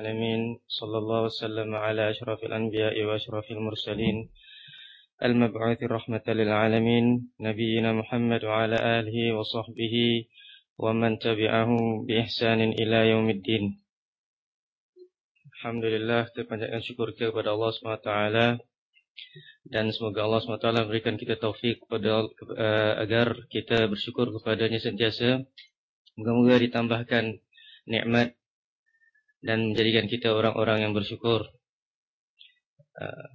العالمين صلى الله وسلم على أشرف الأنبياء وأشرف المرسلين المبعوث رحمة للعالمين نبينا محمد وعلى آله وصحبه ومن تبعه بإحسان إلى يوم الدين الحمد لله terpanjatkan syukur kita kepada Allah SWT dan semoga Allah SWT berikan kita taufik kepada uh, agar kita bersyukur kepadanya sentiasa moga-moga ditambahkan nikmat dan menjadikan kita orang-orang yang bersyukur. Uh,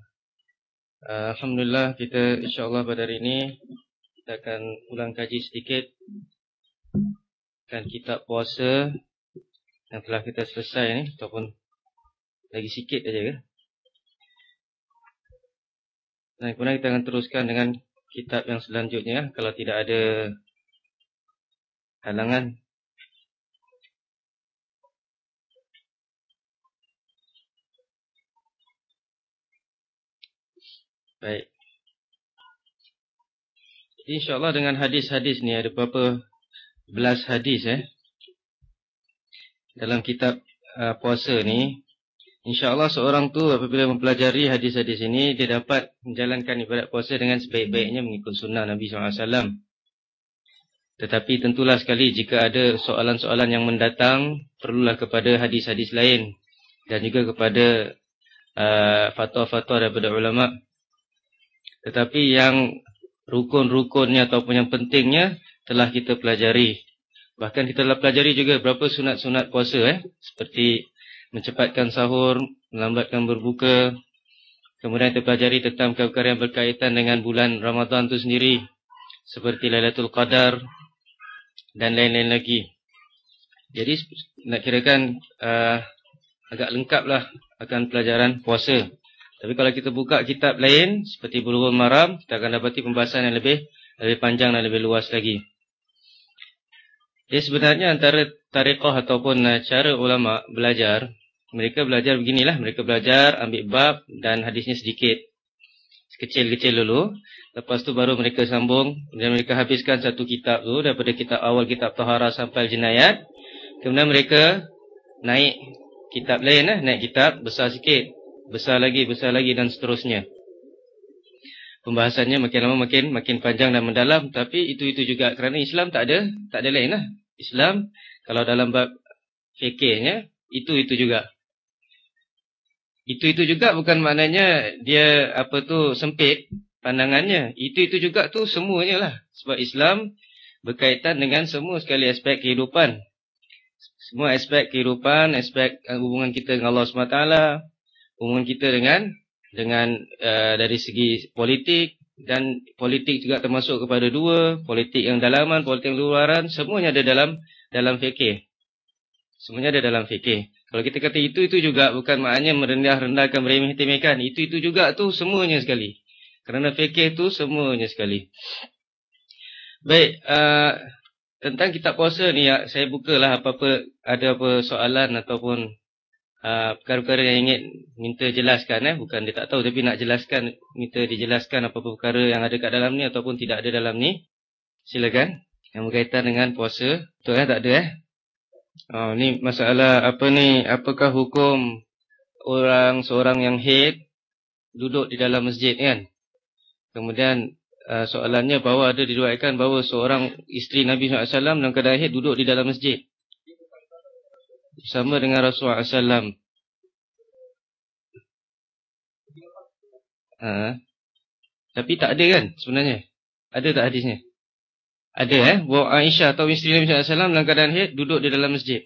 Alhamdulillah kita insyaAllah pada hari ini kita akan ulang kaji sedikit dan kitab puasa yang telah kita selesai ni ataupun lagi sikit saja ke. Dan kemudian kita akan teruskan dengan kitab yang selanjutnya kalau tidak ada halangan. Baik. InsyaAllah dengan hadis-hadis ni ada berapa belas hadis eh. Dalam kitab uh, puasa ni. InsyaAllah seorang tu apabila mempelajari hadis-hadis ini. Dia dapat menjalankan ibadat puasa dengan sebaik-baiknya mengikut sunnah Nabi SAW. Tetapi tentulah sekali jika ada soalan-soalan yang mendatang. Perlulah kepada hadis-hadis lain. Dan juga kepada uh, fatwa-fatwa daripada ulama' Tetapi yang rukun-rukunnya ataupun yang pentingnya telah kita pelajari. Bahkan kita telah pelajari juga berapa sunat-sunat puasa eh. Seperti mencepatkan sahur, melambatkan berbuka. Kemudian kita pelajari tentang perkara yang berkaitan dengan bulan Ramadan itu sendiri. Seperti Lailatul Qadar dan lain-lain lagi. Jadi nak kirakan uh, agak lengkaplah akan pelajaran puasa. Tapi kalau kita buka kitab lain seperti Bulughul Maram, kita akan dapati pembahasan yang lebih lebih panjang dan lebih luas lagi. Jadi sebenarnya antara tariqah ataupun uh, cara ulama belajar, mereka belajar beginilah, mereka belajar ambil bab dan hadisnya sedikit. Kecil-kecil dulu, lepas tu baru mereka sambung dan mereka habiskan satu kitab tu daripada kitab awal kitab Taharah sampai Jinayat. Kemudian mereka naik kitab lain lah, naik kitab besar sikit besar lagi, besar lagi dan seterusnya. Pembahasannya makin lama makin makin panjang dan mendalam tapi itu-itu juga kerana Islam tak ada tak ada lain lah. Islam kalau dalam bab fikihnya itu-itu juga. Itu-itu juga bukan maknanya dia apa tu sempit pandangannya. Itu-itu juga tu semuanya lah. Sebab Islam berkaitan dengan semua sekali aspek kehidupan. Semua aspek kehidupan, aspek hubungan kita dengan Allah SWT, hubungan kita dengan dengan uh, dari segi politik dan politik juga termasuk kepada dua politik yang dalaman politik yang luaran semuanya ada dalam dalam fikih semuanya ada dalam fikih kalau kita kata itu itu juga bukan maknanya merendah-rendahkan meremeh-temehkan itu itu juga tu semuanya sekali. Kerana fikih tu semuanya sekali. Baik uh, tentang kitab puasa ni ya, saya bukalah apa-apa ada apa soalan ataupun perkara-perkara yang ingin minta jelaskan eh. Bukan dia tak tahu tapi nak jelaskan minta dijelaskan apa-apa perkara yang ada kat dalam ni ataupun tidak ada dalam ni silakan. Yang berkaitan dengan puasa. Betul eh? Tak ada eh? Oh ni masalah apa ni? Apakah hukum orang seorang yang haid duduk di dalam masjid kan? Kemudian uh, soalannya bahawa ada diriwayatkan bahawa seorang isteri Nabi SAW dalam keadaan haid duduk di dalam masjid sama dengan Rasulullah SAW. Ha. Tapi tak ada kan sebenarnya? Ada tak hadisnya? Ada eh. Bahawa Aisyah atau isteri Nabi SAW dalam keadaan haid duduk di dalam masjid.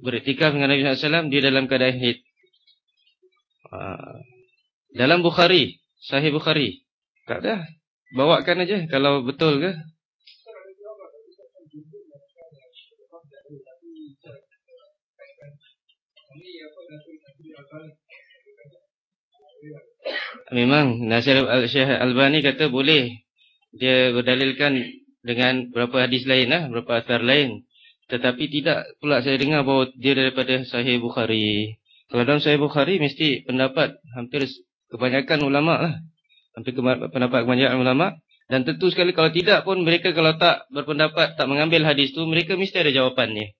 Beriktikaf dengan Nabi SAW dia dalam keadaan haid. Ha. Dalam Bukhari. Sahih Bukhari. Tak ada. Bawakan aja kalau betul ke. Memang Nasir Al-Syekh Al-Albani kata boleh dia berdalilkan dengan beberapa hadis lain lah, beberapa asar lain. Tetapi tidak pula saya dengar bahawa dia daripada Sahih Bukhari. Kalau dalam Sahih Bukhari mesti pendapat hampir kebanyakan ulama lah. Hampir pendapat kebanyakan ulama. Dan tentu sekali kalau tidak pun mereka kalau tak berpendapat, tak mengambil hadis tu, mereka mesti ada jawapannya.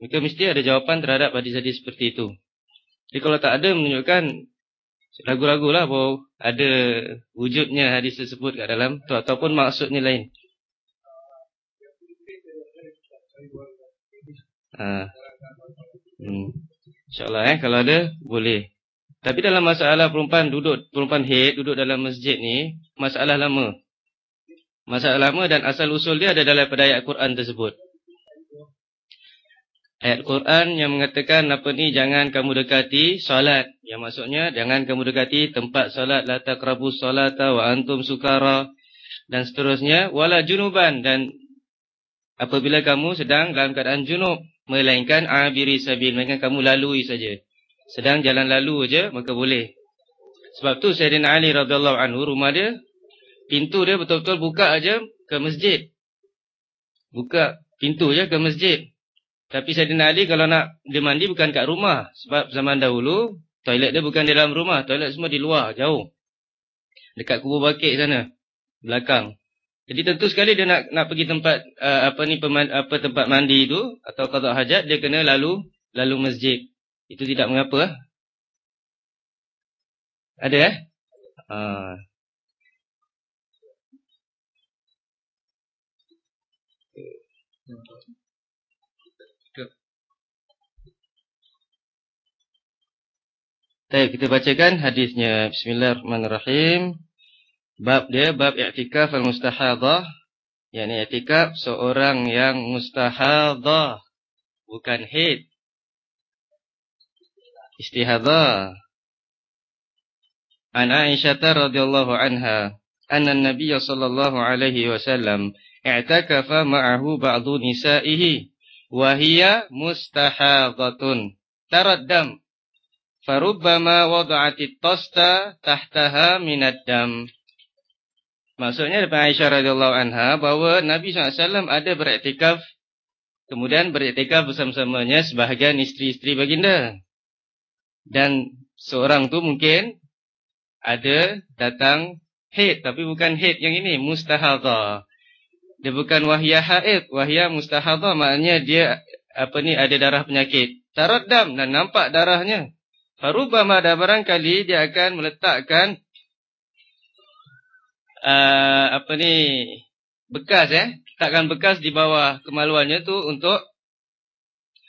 Maka mesti ada jawapan terhadap hadis-hadis seperti itu. Jadi kalau tak ada menunjukkan ragu-ragu lah bahawa ada wujudnya hadis tersebut kat dalam tu ataupun maksudnya lain. Ha. Hmm. InsyaAllah eh kalau ada boleh. Tapi dalam masalah perempuan duduk perempuan haid duduk dalam masjid ni masalah lama. Masalah lama dan asal usul dia ada dalam ayat Quran tersebut. Ayat Quran yang mengatakan apa ni jangan kamu dekati solat. Yang maksudnya jangan kamu dekati tempat solat la taqrabus solata wa antum sukara dan seterusnya wala junuban dan apabila kamu sedang dalam keadaan junub melainkan abiri sabil melainkan kamu lalui saja. Sedang jalan lalu aja maka boleh. Sebab tu Sayyidina Ali radhiyallahu anhu rumah dia pintu dia betul-betul buka aja ke masjid. Buka pintu je ke masjid. Tapi Sayyidina Ali kalau nak dia mandi bukan kat rumah. Sebab zaman dahulu, toilet dia bukan di dalam rumah. Toilet semua di luar, jauh. Dekat kubur bakit sana. Belakang. Jadi tentu sekali dia nak nak pergi tempat uh, apa ni peman, apa tempat mandi itu atau qada hajat dia kena lalu lalu masjid. Itu tidak mengapa. Eh? Ada eh? Uh. Baik, kita bacakan hadisnya. Bismillahirrahmanirrahim. Bab dia, bab i'tikaf al-mustahadah. Yang ini i'tikaf seorang yang mustahadah. Bukan hid. Istihadah. An Aisyah radhiyallahu anha. Anna Nabi sallallahu alaihi wasallam i'takafa ma'ahu ba'du nisa'ihi. Wahia mustahadatun. Taraddam farubbama wada'atit tosta tahtaha minad dam. Maksudnya daripada Aisyah radhiyallahu anha bahawa Nabi SAW ada beriktikaf kemudian beriktikaf bersama-samanya sebahagian isteri-isteri baginda. Dan seorang tu mungkin ada datang haid tapi bukan haid yang ini mustahadha. Dia bukan wahya haid, wahya mustahadha maknanya dia apa ni ada darah penyakit. Taraddam dan nampak darahnya. Farubama ada barangkali dia akan meletakkan uh, apa ni bekas eh takkan bekas di bawah kemaluannya tu untuk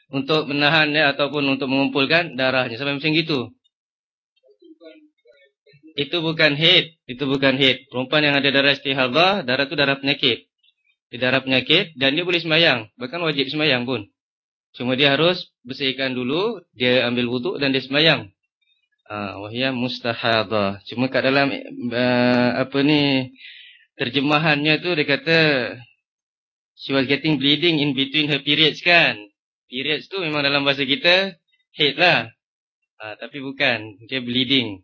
untuk menahan ya ataupun untuk mengumpulkan darahnya sampai macam gitu. Itu bukan haid, itu bukan haid. Perempuan yang ada darah istihadah, darah tu darah penyakit. Di darah penyakit dan dia boleh semayang, bahkan wajib semayang pun. Cuma dia harus bersihkan dulu, dia ambil wuduk dan dia semayang. Ah, wahia mustahadah. Cuma kat dalam uh, apa ni terjemahannya tu dia kata she was getting bleeding in between her periods kan. Periods tu memang dalam bahasa kita head lah. Uh, tapi bukan, dia bleeding.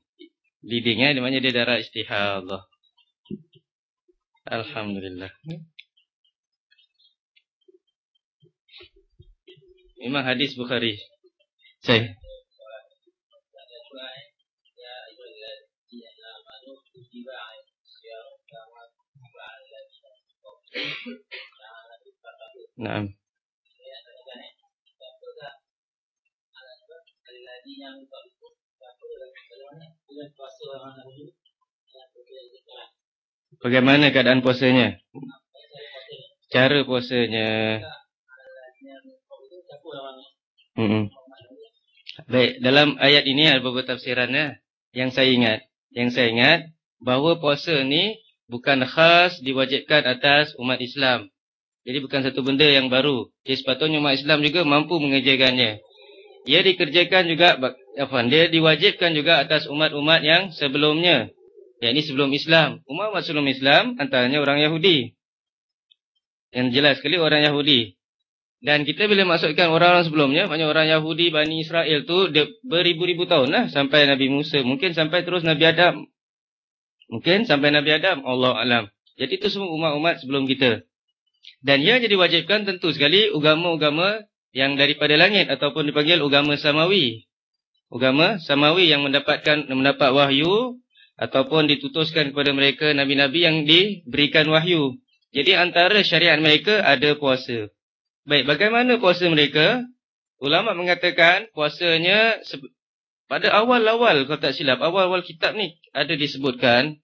Bleeding eh, maknanya dia darah istihadah. Alhamdulillah. Memang hadis Bukhari. Saya. Nah. Bagaimana keadaan puasanya? Cara puasanya. Hmm. Baik, dalam ayat ini ada beberapa tafsirannya yang saya ingat. Yang saya ingat bahawa puasa ni bukan khas diwajibkan atas umat Islam. Jadi bukan satu benda yang baru. Jadi sepatutnya umat Islam juga mampu mengerjakannya. Ia dikerjakan juga apa? Dia diwajibkan juga atas umat-umat yang sebelumnya. Yang ini sebelum Islam. Umat-umat sebelum Islam antaranya orang Yahudi. Yang jelas sekali orang Yahudi. Dan kita bila masukkan orang-orang sebelumnya, banyak orang Yahudi, Bani Israel tu beribu-ribu tahun lah sampai Nabi Musa. Mungkin sampai terus Nabi Adam. Mungkin sampai Nabi Adam, Allah Alam. Jadi itu semua umat-umat sebelum kita. Dan ia jadi wajibkan tentu sekali agama-agama yang daripada langit ataupun dipanggil agama Samawi. Agama Samawi yang mendapatkan mendapat wahyu ataupun ditutuskan kepada mereka Nabi-Nabi yang diberikan wahyu. Jadi antara syariat mereka ada puasa. Baik, bagaimana puasa mereka? ulama mengatakan puasanya pada awal-awal kalau tak silap, awal-awal kitab ni ada disebutkan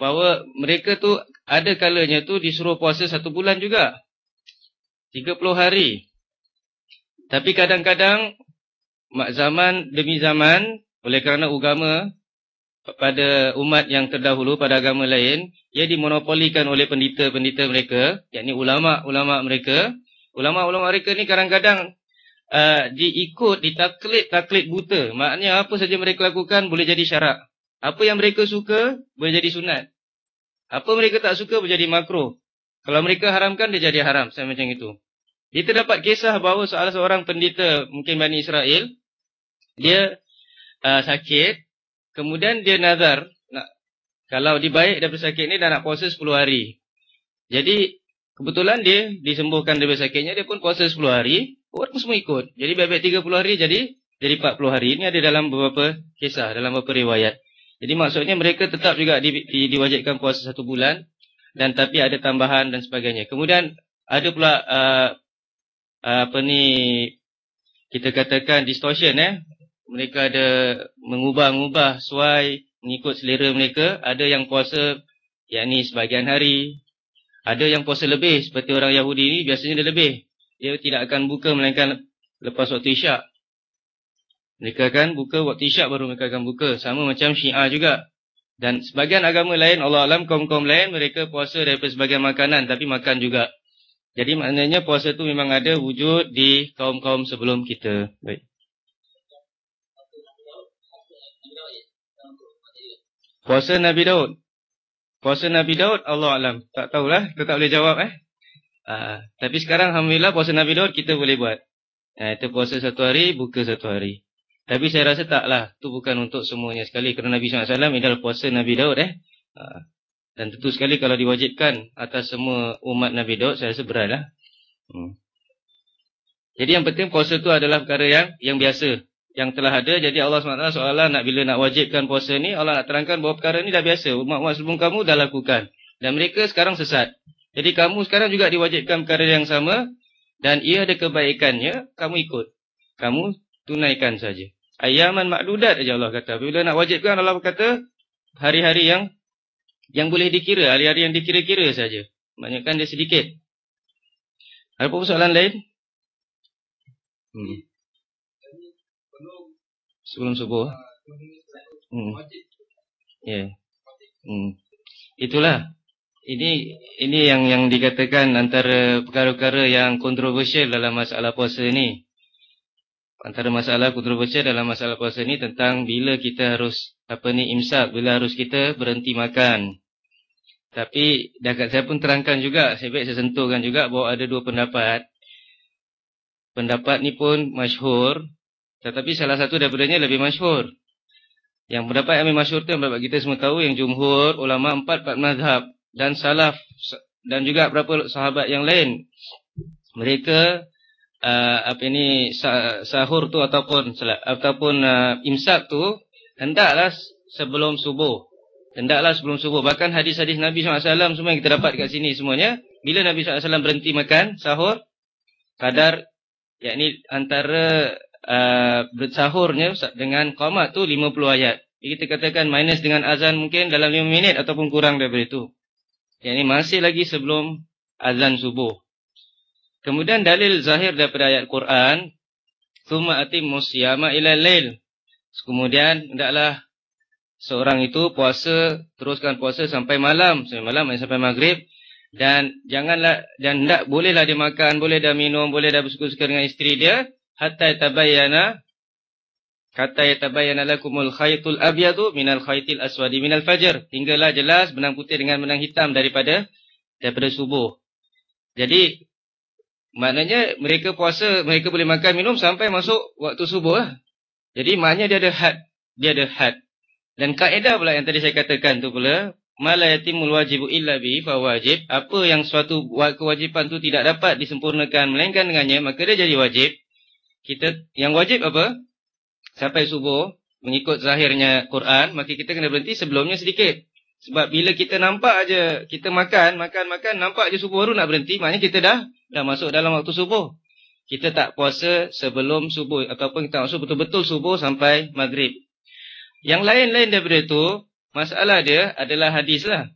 bahawa mereka tu ada kalanya tu disuruh puasa satu bulan juga. 30 hari. Tapi kadang-kadang zaman demi zaman oleh kerana agama pada umat yang terdahulu pada agama lain ia dimonopolikan oleh pendeta-pendeta mereka yakni ulama-ulama mereka ulama-ulama mereka ni kadang-kadang uh, diikut ditaklid-taklid buta. Maknanya apa saja mereka lakukan boleh jadi syarak. Apa yang mereka suka boleh jadi sunat. Apa mereka tak suka boleh jadi makruh. Kalau mereka haramkan dia jadi haram. Saya macam itu. Kita dapat kisah bahawa salah seorang pendeta mungkin Bani Israel dia uh, sakit. Kemudian dia nazar. Nak kalau dibaik daripada sakit ni dah nak puasa 10 hari. Jadi kebetulan dia disembuhkan daripada sakitnya dia pun puasa 10 hari, orang semua ikut. Jadi baik-baik 30 hari jadi jadi 40 hari. Ini ada dalam beberapa kisah, dalam beberapa riwayat. Jadi maksudnya mereka tetap juga di, di, diwajibkan puasa satu bulan dan tapi ada tambahan dan sebagainya. Kemudian ada pula uh, apa ni kita katakan distortion eh mereka ada mengubah-ubah suai mengikut selera mereka. Ada yang puasa yakni sebagian hari. Ada yang puasa lebih seperti orang Yahudi ni biasanya dia lebih. Dia tidak akan buka melainkan lepas waktu isyak. Mereka akan buka waktu isyak baru mereka akan buka. Sama macam syiah juga. Dan sebagian agama lain, Allah Alam, kaum-kaum lain, mereka puasa daripada sebagian makanan. Tapi makan juga. Jadi maknanya puasa tu memang ada wujud di kaum-kaum sebelum kita. Baik. Puasa Nabi Daud. Puasa Nabi Daud, Allah Alam. Tak tahulah, kita tak boleh jawab eh. Uh, tapi sekarang Alhamdulillah puasa Nabi Daud kita boleh buat. Uh, itu puasa satu hari, buka satu hari. Tapi saya rasa taklah. Itu bukan untuk semuanya sekali. Kerana Nabi SAW ini adalah puasa Nabi Daud eh. Uh, dan tentu sekali kalau diwajibkan atas semua umat Nabi Daud, saya rasa beratlah. Hmm. Jadi yang penting puasa itu adalah perkara yang yang biasa yang telah ada. Jadi Allah SWT seolah nak bila nak wajibkan puasa ni, Allah nak terangkan bahawa perkara ni dah biasa. Umat-umat sebelum kamu dah lakukan. Dan mereka sekarang sesat. Jadi kamu sekarang juga diwajibkan perkara yang sama. Dan ia ada kebaikannya, kamu ikut. Kamu tunaikan saja. Ayaman makdudat saja Allah kata. Bila nak wajibkan Allah kata, hari-hari yang yang boleh dikira. Hari-hari yang dikira-kira saja. Maknanya kan dia sedikit. Ada apa soalan lain? Hmm sebelum subuh. Hmm. Ya. Yeah. Hmm. Itulah. Ini ini yang yang dikatakan antara perkara-perkara yang kontroversial dalam masalah puasa ini. Antara masalah kontroversial dalam masalah puasa ini tentang bila kita harus apa ni imsak, bila harus kita berhenti makan. Tapi dekat saya pun terangkan juga, saya baik saya sentuhkan juga bahawa ada dua pendapat. Pendapat ni pun masyhur tetapi salah satu daripadanya lebih masyhur. Yang pendapat yang masyhur itu yang kita semua tahu yang jumhur ulama empat empat mazhab dan salaf dan juga beberapa sahabat yang lain. Mereka uh, apa ini sahur tu ataupun ataupun uh, imsak tu hendaklah sebelum subuh. Hendaklah sebelum subuh. Bahkan hadis-hadis Nabi SAW semua yang kita dapat kat sini semuanya. Bila Nabi SAW berhenti makan sahur. Kadar yakni antara uh, bersahurnya dengan qamat tu 50 ayat. Jadi kita katakan minus dengan azan mungkin dalam 5 minit ataupun kurang daripada itu. Yang ini masih lagi sebelum azan subuh. Kemudian dalil zahir daripada ayat Quran, "Tsumma atimmus siyama ila lail." Kemudian hendaklah seorang itu puasa teruskan puasa sampai malam, sampai malam sampai maghrib dan janganlah dan hendak bolehlah dia makan, boleh dah minum, boleh dah bersuka-suka dengan isteri dia hatta tabayyana kata yatabayyana lakumul khaytul abyadu minal khaytil aswadi minal fajr. Hinggalah jelas benang putih dengan benang hitam daripada daripada subuh. Jadi maknanya mereka puasa mereka boleh makan minum sampai masuk waktu subuh lah. jadi maknanya dia ada had. Dia ada had. Dan kaedah pula yang tadi saya katakan tu pula mala yatimul wajibu illa bi fa wajib. Apa yang suatu kewajipan tu tidak dapat disempurnakan melainkan dengannya maka dia jadi wajib kita yang wajib apa? Sampai subuh mengikut zahirnya Quran, maka kita kena berhenti sebelumnya sedikit. Sebab bila kita nampak aja kita makan, makan, makan, nampak aja subuh baru nak berhenti, maknanya kita dah dah masuk dalam waktu subuh. kita tak puasa sebelum subuh ataupun kita maksud betul-betul subuh sampai maghrib. Yang lain-lain daripada itu, masalah dia adalah hadis lah.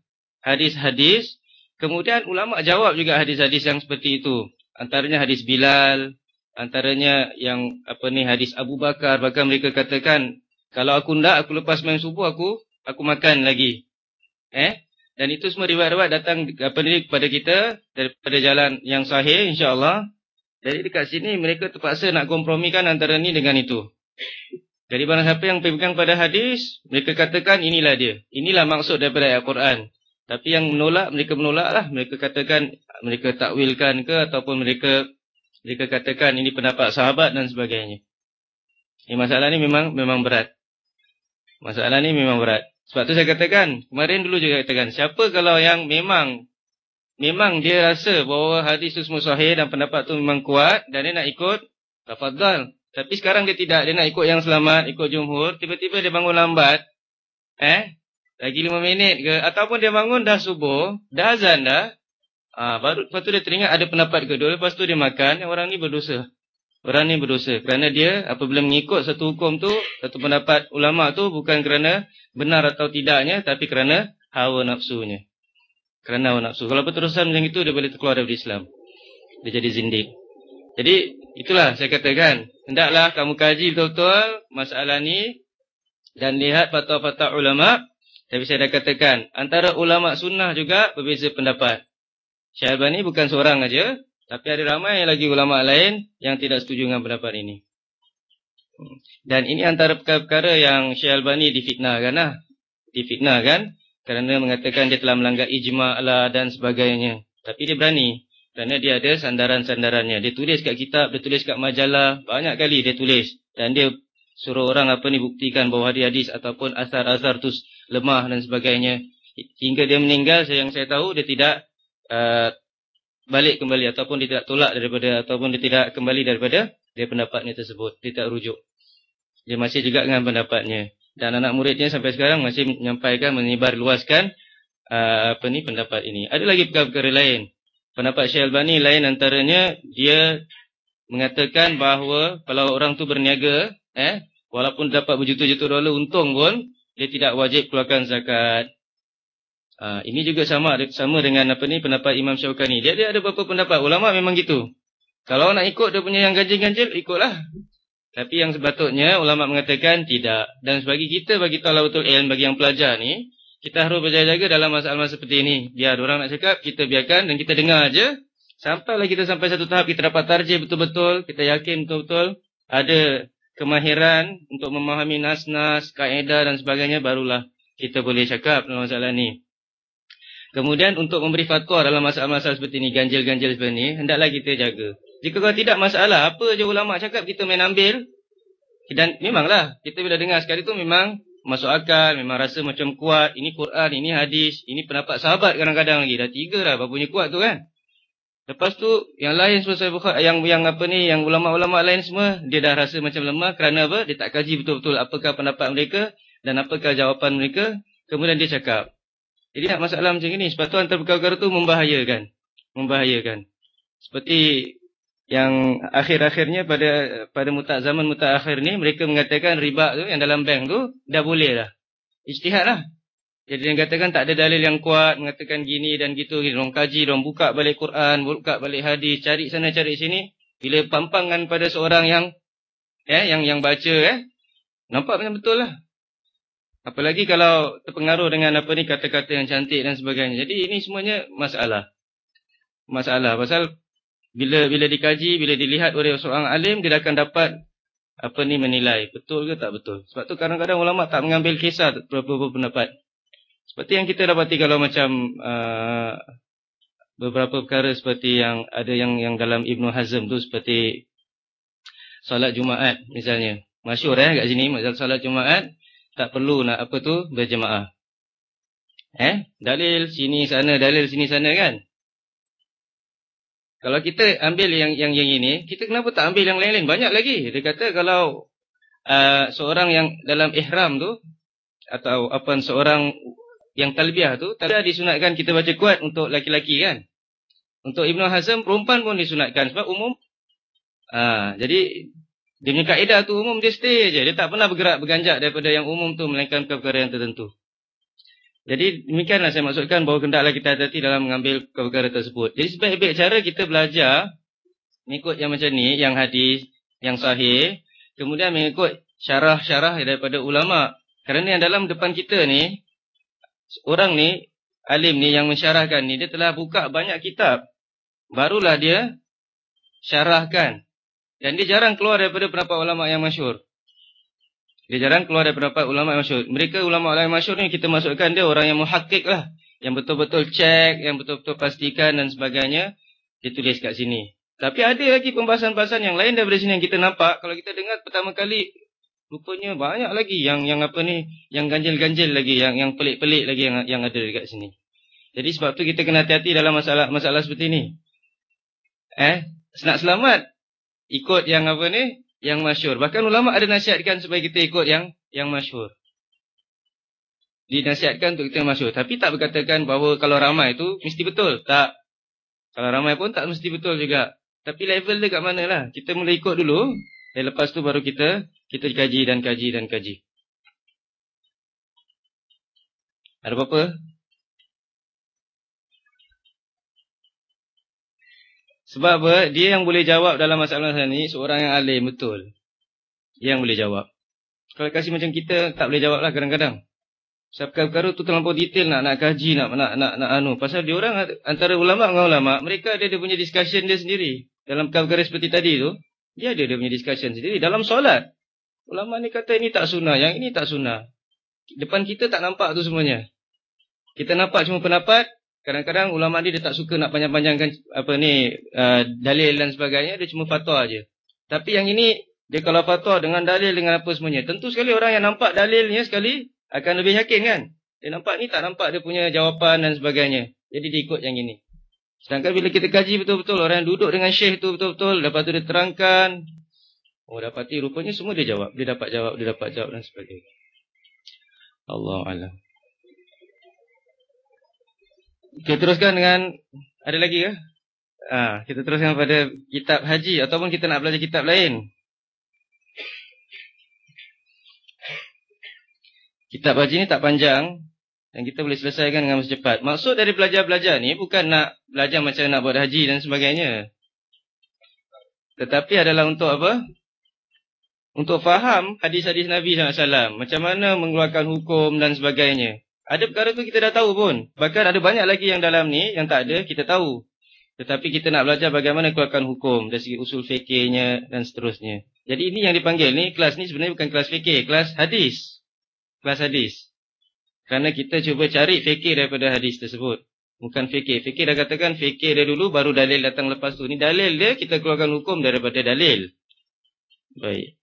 Hadis-hadis. Kemudian ulama jawab juga hadis-hadis yang seperti itu. Antaranya hadis Bilal, antaranya yang apa ni hadis Abu Bakar, bahkan mereka katakan kalau aku ndak aku lepas main subuh aku aku makan lagi. Eh? Dan itu semua riwayat-riwayat datang apa ni kepada kita daripada jalan yang sahih insya-Allah. Jadi dekat sini mereka terpaksa nak kompromikan antara ni dengan itu. Jadi barang siapa yang pegang pada hadis, mereka katakan inilah dia. Inilah maksud daripada ayat Quran. Tapi yang menolak, mereka menolaklah. Mereka katakan, mereka takwilkan ke ataupun mereka mereka katakan ini pendapat sahabat dan sebagainya. Ini masalah ni memang memang berat. Masalah ni memang berat. Sebab tu saya katakan, kemarin dulu juga katakan, siapa kalau yang memang memang dia rasa bahawa hadis itu semua sahih dan pendapat tu memang kuat dan dia nak ikut, tafadhal. Tapi sekarang dia tidak, dia nak ikut yang selamat, ikut jumhur, tiba-tiba dia bangun lambat, eh, lagi lima minit ke, ataupun dia bangun dah subuh, dah azan dah, ah, baru lepas tu dia teringat ada pendapat kedua, lepas tu dia makan, orang ni berdosa. Orang ni berdosa kerana dia apabila mengikut satu hukum tu, satu pendapat ulama tu bukan kerana benar atau tidaknya, tapi kerana hawa nafsunya kerana hawa nafsu. Kalau berterusan macam itu, dia boleh terkeluar dari Islam. Dia jadi zindik. Jadi, itulah saya katakan. Hendaklah kamu kaji betul-betul masalah ni dan lihat fatwa-fatwa ulama. Tapi saya dah katakan, antara ulama sunnah juga berbeza pendapat. Syahban bukan seorang aja, tapi ada ramai lagi ulama lain yang tidak setuju dengan pendapat ini. Dan ini antara perkara-perkara yang Syekh Albani difitnahkan lah. Difitnahkan kerana mengatakan dia telah melanggar ijma' lah dan sebagainya. Tapi dia berani. Kerana dia ada sandaran-sandarannya. Dia tulis kat kitab, dia tulis kat majalah. Banyak kali dia tulis. Dan dia suruh orang apa ni buktikan bahawa hadis-hadis ataupun asar-asar tu lemah dan sebagainya. Hingga dia meninggal, yang saya tahu dia tidak uh, balik kembali. Ataupun dia tidak tolak daripada, ataupun dia tidak kembali daripada dia pendapatnya tersebut. Dia tak rujuk. Dia masih juga dengan pendapatnya dan anak muridnya sampai sekarang masih menyampaikan menyebar luaskan uh, apa ni pendapat ini. Ada lagi perkara-perkara lain. Pendapat Syekh Albani lain antaranya dia mengatakan bahawa kalau orang tu berniaga eh walaupun dapat berjuta-juta dolar untung pun dia tidak wajib keluarkan zakat. Uh, ini juga sama sama dengan apa ni pendapat Imam Syaukani. Dia dia ada beberapa pendapat ulama memang gitu. Kalau nak ikut dia punya yang ganjil-ganjil ikutlah. Tapi yang sepatutnya ulama mengatakan tidak. Dan sebagai kita bagi tahu betul ilmu bagi yang pelajar ni, kita harus berjaga-jaga dalam masalah-masalah seperti ini. Biar orang nak cakap, kita biarkan dan kita dengar aja. Sampailah kita sampai satu tahap kita dapat tarjih betul-betul, kita yakin betul-betul ada kemahiran untuk memahami nas-nas, kaedah dan sebagainya barulah kita boleh cakap dalam masalah ini. Kemudian untuk memberi fatwa dalam masalah-masalah seperti ini, ganjil-ganjil seperti ini, hendaklah kita jaga. Jika kalau tidak masalah, apa je ulama cakap kita main ambil. Dan memanglah, kita bila dengar sekali tu memang masuk akal, memang rasa macam kuat. Ini Quran, ini hadis, ini pendapat sahabat kadang-kadang lagi. Dah tiga apa punya kuat tu kan. Lepas tu, yang lain saya buka, yang yang apa ni, yang ulama-ulama lain semua, dia dah rasa macam lemah kerana apa? Dia tak kaji betul-betul apakah pendapat mereka dan apakah jawapan mereka. Kemudian dia cakap. Jadi masalah macam ini, sebab tu antara perkara-perkara tu membahayakan. Membahayakan. Seperti yang akhir-akhirnya pada pada mutak zaman mutak akhir ni mereka mengatakan riba tu yang dalam bank tu dah boleh lah. Ijtihad lah. Jadi dia katakan tak ada dalil yang kuat mengatakan gini dan gitu. Orang kaji, orang buka balik Quran, buka balik hadis, cari sana cari sini. Bila pampangan pada seorang yang ya yang yang baca eh nampak macam betul lah. Apalagi kalau terpengaruh dengan apa ni kata-kata yang cantik dan sebagainya. Jadi ini semuanya masalah. Masalah pasal bila bila dikaji, bila dilihat oleh seorang alim, dia akan dapat apa ni menilai betul ke tak betul. Sebab tu kadang-kadang ulama tak mengambil kisah beberapa pendapat. Seperti yang kita dapati kalau macam uh, beberapa perkara seperti yang ada yang yang dalam Ibnu Hazm tu seperti salat Jumaat misalnya. Masyur eh kat sini salat Jumaat tak perlu nak apa tu berjemaah. Eh, dalil sini sana, dalil sini sana kan? Kalau kita ambil yang yang yang ini, kita kenapa tak ambil yang lain-lain? Banyak lagi. Dia kata kalau uh, seorang yang dalam ihram tu atau apa seorang yang talbiah tu, talbiah disunatkan kita baca kuat untuk laki-laki kan. Untuk Ibnu Hazm perempuan pun disunatkan sebab umum Ha, jadi punya kaedah tu umum dia stay je. Dia tak pernah bergerak berganjak daripada yang umum tu melainkan perkara yang tertentu. Jadi demikianlah saya maksudkan bahawa hendaklah kita hati-hati dalam mengambil perkara tersebut. Jadi sebaik-baik cara kita belajar mengikut yang macam ni, yang hadis, yang sahih. Kemudian mengikut syarah-syarah daripada ulama. Kerana yang dalam depan kita ni, orang ni, alim ni yang mensyarahkan ni, dia telah buka banyak kitab. Barulah dia syarahkan. Dan dia jarang keluar daripada pendapat ulama yang masyur. Dia jarang keluar daripada pendapat ulama yang masyur. Mereka ulama-ulama yang masyur ni kita masukkan dia orang yang muhakik lah. Yang betul-betul cek, yang betul-betul pastikan dan sebagainya. Dia tulis kat sini. Tapi ada lagi pembahasan-pembahasan yang lain daripada sini yang kita nampak. Kalau kita dengar pertama kali, rupanya banyak lagi yang yang apa ni, yang ganjil-ganjil lagi, yang yang pelik-pelik lagi yang yang ada dekat sini. Jadi sebab tu kita kena hati-hati dalam masalah masalah seperti ini. Eh, nak selamat ikut yang apa ni? Yang masyur bahkan ulama ada nasihatkan supaya kita ikut yang yang masyur dinasihatkan untuk kita yang masyur tapi tak berkatakan bahawa kalau ramai itu mesti betul. Tak. Kalau ramai pun tak mesti betul juga. Tapi level dia kat mana lah kita mula ikut dulu. Dan lepas tu baru kita kita kaji dan kaji dan kaji. Ada apa-apa Sebab apa? Dia yang boleh jawab dalam masalah ni seorang yang alim betul. Dia yang boleh jawab. Kalau kasih macam kita tak boleh jawab lah kadang-kadang. Sebab perkara tu terlalu detail nak nak kaji nak nak nak, nak anu. Pasal dia orang antara ulama dengan ulama, mereka ada dia punya discussion dia sendiri. Dalam perkara seperti tadi tu, dia ada dia punya discussion sendiri dalam solat. Ulama ni kata ini tak sunnah, yang ini tak sunnah. Depan kita tak nampak tu semuanya. Kita nampak cuma pendapat, Kadang-kadang ulama ni dia tak suka nak panjang-panjangkan apa ni uh, dalil dan sebagainya, dia cuma fatwa aja. Tapi yang ini dia kalau fatwa dengan dalil dengan apa semuanya, tentu sekali orang yang nampak dalilnya sekali akan lebih yakin kan. Dia nampak ni tak nampak dia punya jawapan dan sebagainya. Jadi dia ikut yang ini. Sedangkan bila kita kaji betul-betul orang yang duduk dengan syekh tu betul-betul lepas tu dia terangkan Oh dapati rupanya semua dia jawab. Dia dapat jawab, dia dapat jawab dan sebagainya. Allah Allah. Kita teruskan dengan ada lagi ke? Ha, kita teruskan pada kitab haji ataupun kita nak belajar kitab lain. Kitab haji ni tak panjang dan kita boleh selesaikan dengan secepat. Maksud dari belajar-belajar ni bukan nak belajar macam nak buat haji dan sebagainya. Tetapi adalah untuk apa? Untuk faham hadis-hadis Nabi SAW. Macam mana mengeluarkan hukum dan sebagainya. Ada perkara tu kita dah tahu pun. Bahkan ada banyak lagi yang dalam ni yang tak ada kita tahu. Tetapi kita nak belajar bagaimana keluarkan hukum dari segi usul fikihnya dan seterusnya. Jadi ini yang dipanggil ni kelas ni sebenarnya bukan kelas fikih, kelas hadis. Kelas hadis. Kerana kita cuba cari fikih daripada hadis tersebut. Bukan fikih. Fikih dah katakan fikih dia dulu baru dalil datang lepas tu. Ni dalil dia kita keluarkan hukum daripada dalil. Baik.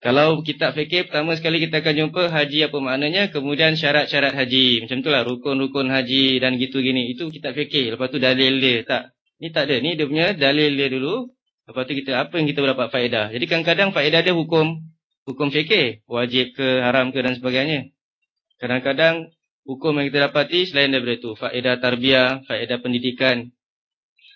Kalau kitab fikih pertama sekali kita akan jumpa haji apa maknanya, kemudian syarat-syarat haji. Macam itulah rukun-rukun haji dan gitu gini. Itu kitab fikih. Lepas tu dalil dia. Tak. Ni tak ada. Ni dia punya dalil dia dulu. Lepas tu kita apa yang kita dapat faedah. Jadi kadang-kadang faedah dia hukum hukum fikih, wajib ke haram ke dan sebagainya. Kadang-kadang hukum yang kita dapati selain daripada itu, faedah tarbiyah, faedah pendidikan.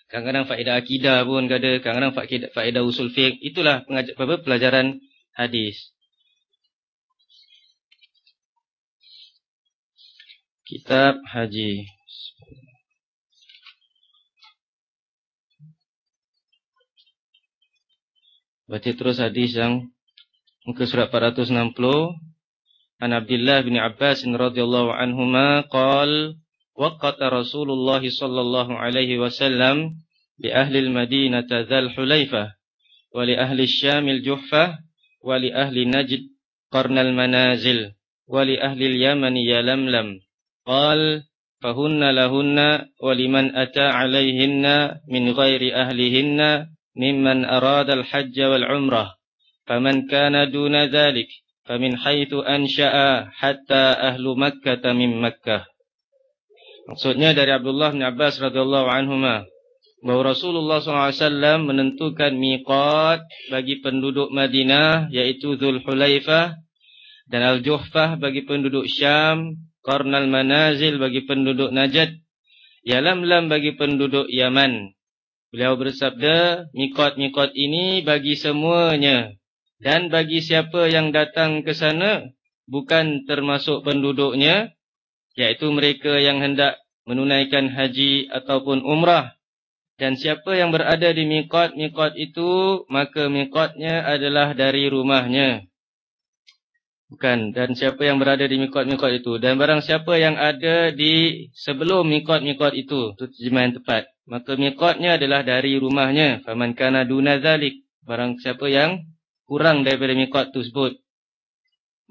Kadang-kadang faedah akidah pun ada, kadang-kadang faedah usul fiqh. Itulah pengajar, apa, pelajaran hadis. Kitab Haji. Baca terus hadis yang muka surat 460. An Abdullah bin Abbas radhiyallahu anhuma qala waqata Rasulullah sallallahu alaihi wasallam li ahli al-Madinah dzal Hulaifah wa li ahli Syam al-Juhfah ولأهل نجد قرن المنازل ولأهل اليمن يلملم قال فهن لهن ولمن أتى عليهن من غير أهلهن ممن أراد الحج والعمرة. فمن كان دون ذلك فمن حيث أنشأ حتى أهل مكة من مكة. Maksudnya dari Abdullah bin Abbas radhiyallahu anhuma bahawa Rasulullah SAW menentukan miqat bagi penduduk Madinah yaitu Dhul Hulaifah dan Al-Juhfah bagi penduduk Syam, Qarnal Manazil bagi penduduk Najd, Yalamlam bagi penduduk Yaman. Beliau bersabda, mikot-mikot ini bagi semuanya. Dan bagi siapa yang datang ke sana, bukan termasuk penduduknya, iaitu mereka yang hendak menunaikan haji ataupun umrah. Dan siapa yang berada di mikot-mikot itu, maka mikotnya adalah dari rumahnya. Bukan. Dan siapa yang berada di mikot-mikot itu. Dan barang siapa yang ada di sebelum mikot-mikot itu. Itu terjemahan tepat. Maka mikotnya adalah dari rumahnya. Faman kana dunazalik. Barang siapa yang kurang daripada mikot itu sebut.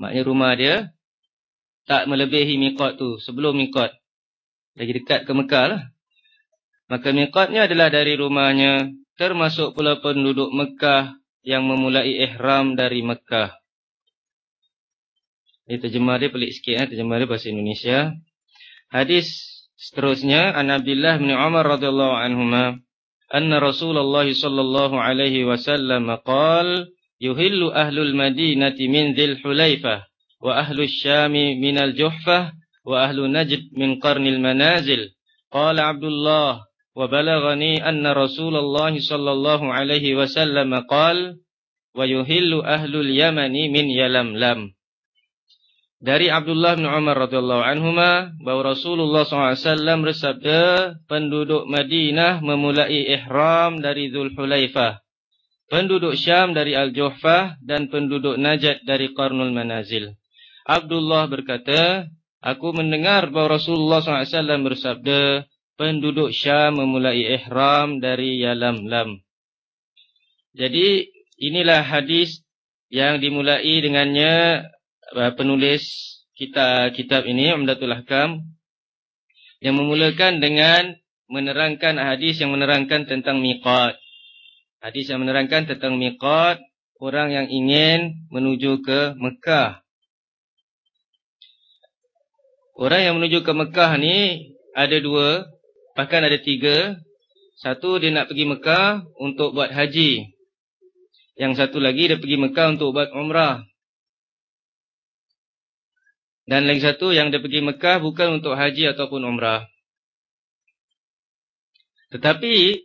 Maknanya rumah dia tak melebihi mikot tu sebelum mikot. Lagi dekat ke Mekah lah. Maka mikotnya adalah dari rumahnya. Termasuk pula penduduk Mekah yang memulai ihram dari Mekah. Ini terjemah dia pelik sikit eh, terjemah dia bahasa Indonesia. Hadis seterusnya an Abdullah bin Umar radhiyallahu anhuma anna Rasulullah sallallahu alaihi wasallam qaal yuhillu ahlul madinati min dhil hulaifah wa ahlus syami min al juhfah wa ahlu najd min qarnil manazil qala Abdullah wa balaghani anna Rasulullah sallallahu alaihi wasallam qaal wa yuhillu ahlul yamani min yalamlam dari Abdullah bin Umar radhiyallahu anhuma bahwa Rasulullah SAW bersabda penduduk Madinah memulai ihram dari Zulhulaifah penduduk Syam dari Al-Juhfah dan penduduk Najd dari Qarnul Manazil. Abdullah berkata aku mendengar bahwa Rasulullah SAW bersabda penduduk Syam memulai ihram dari Yalamlam jadi inilah hadis yang dimulai dengannya penulis kita kitab ini Umdatul Ahkam yang memulakan dengan menerangkan hadis yang menerangkan tentang miqat. Hadis yang menerangkan tentang miqat orang yang ingin menuju ke Mekah. Orang yang menuju ke Mekah ni ada dua, bahkan ada tiga. Satu dia nak pergi Mekah untuk buat haji. Yang satu lagi dia pergi Mekah untuk buat umrah. Dan lagi satu yang dia pergi Mekah bukan untuk haji ataupun umrah. Tetapi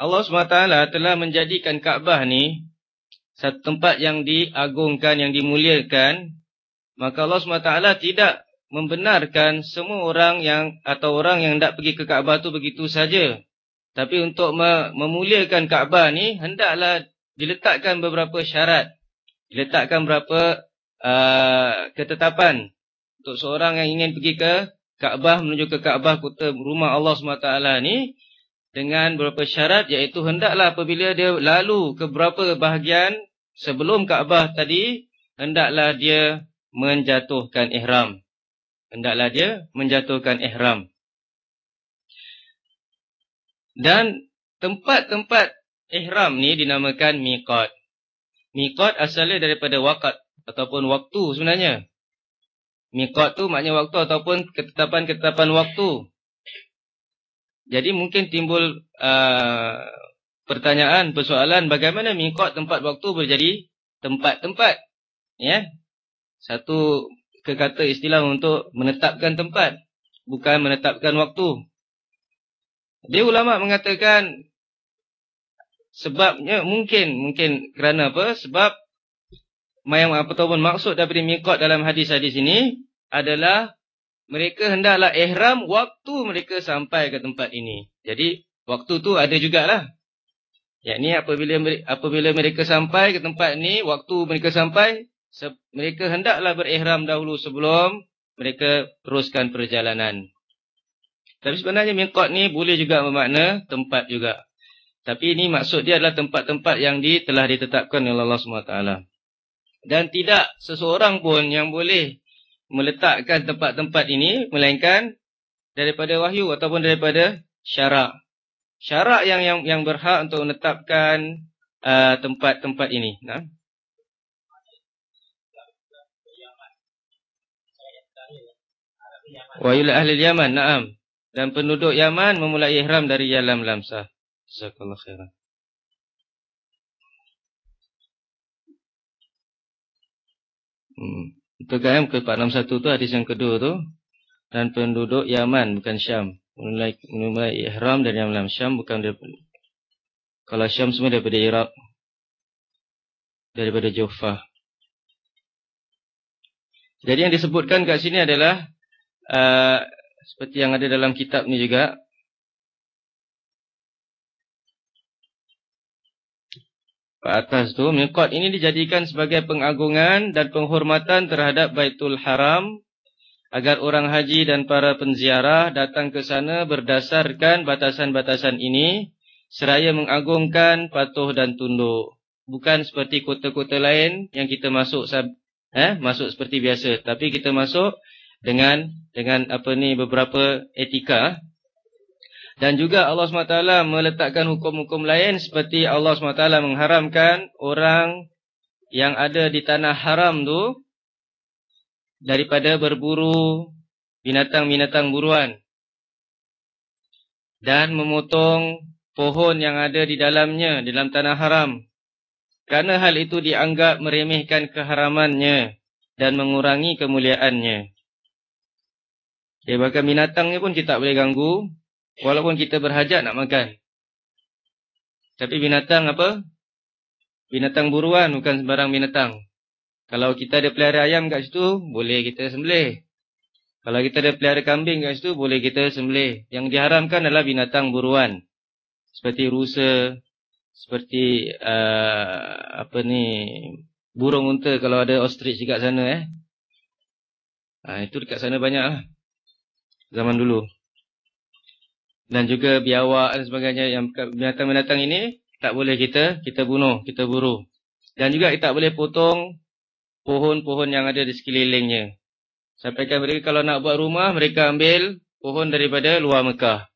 Allah SWT telah menjadikan Kaabah ni satu tempat yang diagungkan, yang dimuliakan. Maka Allah SWT tidak membenarkan semua orang yang atau orang yang hendak pergi ke Kaabah tu begitu saja. Tapi untuk memuliakan Kaabah ni hendaklah diletakkan beberapa syarat. Diletakkan beberapa uh, ketetapan untuk seorang yang ingin pergi ke Kaabah menuju ke Kaabah kota rumah Allah SWT ni dengan beberapa syarat iaitu hendaklah apabila dia lalu ke beberapa bahagian sebelum Kaabah tadi hendaklah dia menjatuhkan ihram hendaklah dia menjatuhkan ihram dan tempat-tempat ihram ni dinamakan miqat miqat asalnya daripada waqt ataupun waktu sebenarnya Mikot tu maknanya waktu ataupun ketetapan-ketetapan waktu. Jadi mungkin timbul uh, pertanyaan, persoalan bagaimana mikot tempat waktu menjadi tempat-tempat. Ya, Satu kekata istilah untuk menetapkan tempat. Bukan menetapkan waktu. Dia ulama mengatakan sebabnya mungkin mungkin kerana apa? Sebab yang ataupun maksud daripada mikot dalam hadis-hadis ini adalah mereka hendaklah ihram waktu mereka sampai ke tempat ini. Jadi waktu tu ada jugalah. Yakni apabila apabila mereka sampai ke tempat ini, waktu mereka sampai mereka hendaklah berihram dahulu sebelum mereka teruskan perjalanan. Tapi sebenarnya mikot ni boleh juga bermakna tempat juga. Tapi ini maksud dia adalah tempat-tempat yang di, telah ditetapkan oleh Allah SWT. Dan tidak seseorang pun yang boleh meletakkan tempat-tempat ini melainkan daripada wahyu ataupun daripada syarak. Syarak yang yang yang berhak untuk menetapkan uh, tempat-tempat uh, ini. Nah. Wa ila ahli Yaman, na'am. Dan penduduk Yaman memulai ihram dari Yalam Lamsah. Jazakallahu khairan. Hmm. Itu kan muka 461 tu hadis yang kedua tu. Dan penduduk Yaman bukan Syam. Mulai, mulai ihram dari Yaman Syam bukan dari Kalau Syam semua daripada Iraq. Daripada Jofah. Jadi yang disebutkan kat sini adalah uh, seperti yang ada dalam kitab ni juga. Pak atas tu, miqat ini dijadikan sebagai pengagungan dan penghormatan terhadap Baitul Haram agar orang haji dan para penziarah datang ke sana berdasarkan batasan-batasan ini seraya mengagungkan patuh dan tunduk. Bukan seperti kota-kota lain yang kita masuk eh masuk seperti biasa tapi kita masuk dengan dengan apa ni beberapa etika. Dan juga Allah SWT meletakkan hukum-hukum lain seperti Allah SWT mengharamkan orang yang ada di tanah haram tu daripada berburu binatang-binatang buruan. Dan memotong pohon yang ada di dalamnya dalam tanah haram. Kerana hal itu dianggap meremehkan keharamannya dan mengurangi kemuliaannya. Ya, bahkan binatangnya pun kita tak boleh ganggu. Walaupun kita berhajat nak makan. Tapi binatang apa? Binatang buruan bukan sembarang binatang. Kalau kita ada pelihara ayam kat situ, boleh kita sembelih. Kalau kita ada pelihara kambing kat situ, boleh kita sembelih. Yang diharamkan adalah binatang buruan. Seperti rusa, seperti uh, apa ni burung unta kalau ada ostrich dekat sana eh. Ha, itu dekat sana banyak lah. Zaman dulu. Dan juga biawak dan sebagainya yang binatang-binatang ini tak boleh kita kita bunuh, kita buru. Dan juga kita tak boleh potong pohon-pohon yang ada di sekelilingnya. Sampaikan mereka kalau nak buat rumah, mereka ambil pohon daripada luar Mekah.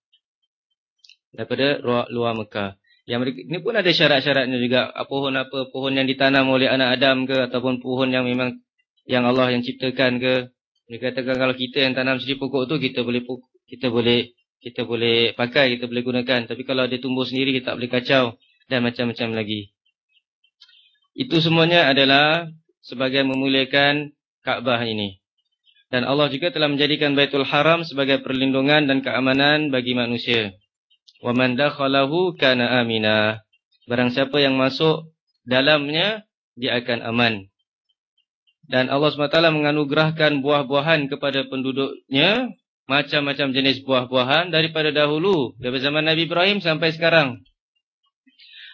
Daripada luar Mekah. Yang mereka, ini pun ada syarat-syaratnya juga. Pohon apa, pohon yang ditanam oleh anak Adam ke, ataupun pohon yang memang yang Allah yang ciptakan ke. Mereka katakan kalau kita yang tanam sendiri pokok tu, kita boleh kita boleh kita boleh pakai, kita boleh gunakan. Tapi kalau dia tumbuh sendiri, kita tak boleh kacau. Dan macam-macam lagi. Itu semuanya adalah sebagai memuliakan Kaabah ini. Dan Allah juga telah menjadikan Baitul Haram sebagai perlindungan dan keamanan bagi manusia. Wa man dakhalahu kana amina. Barang siapa yang masuk dalamnya dia akan aman. Dan Allah SWT menganugerahkan buah-buahan kepada penduduknya macam-macam jenis buah-buahan daripada dahulu dari zaman Nabi Ibrahim sampai sekarang.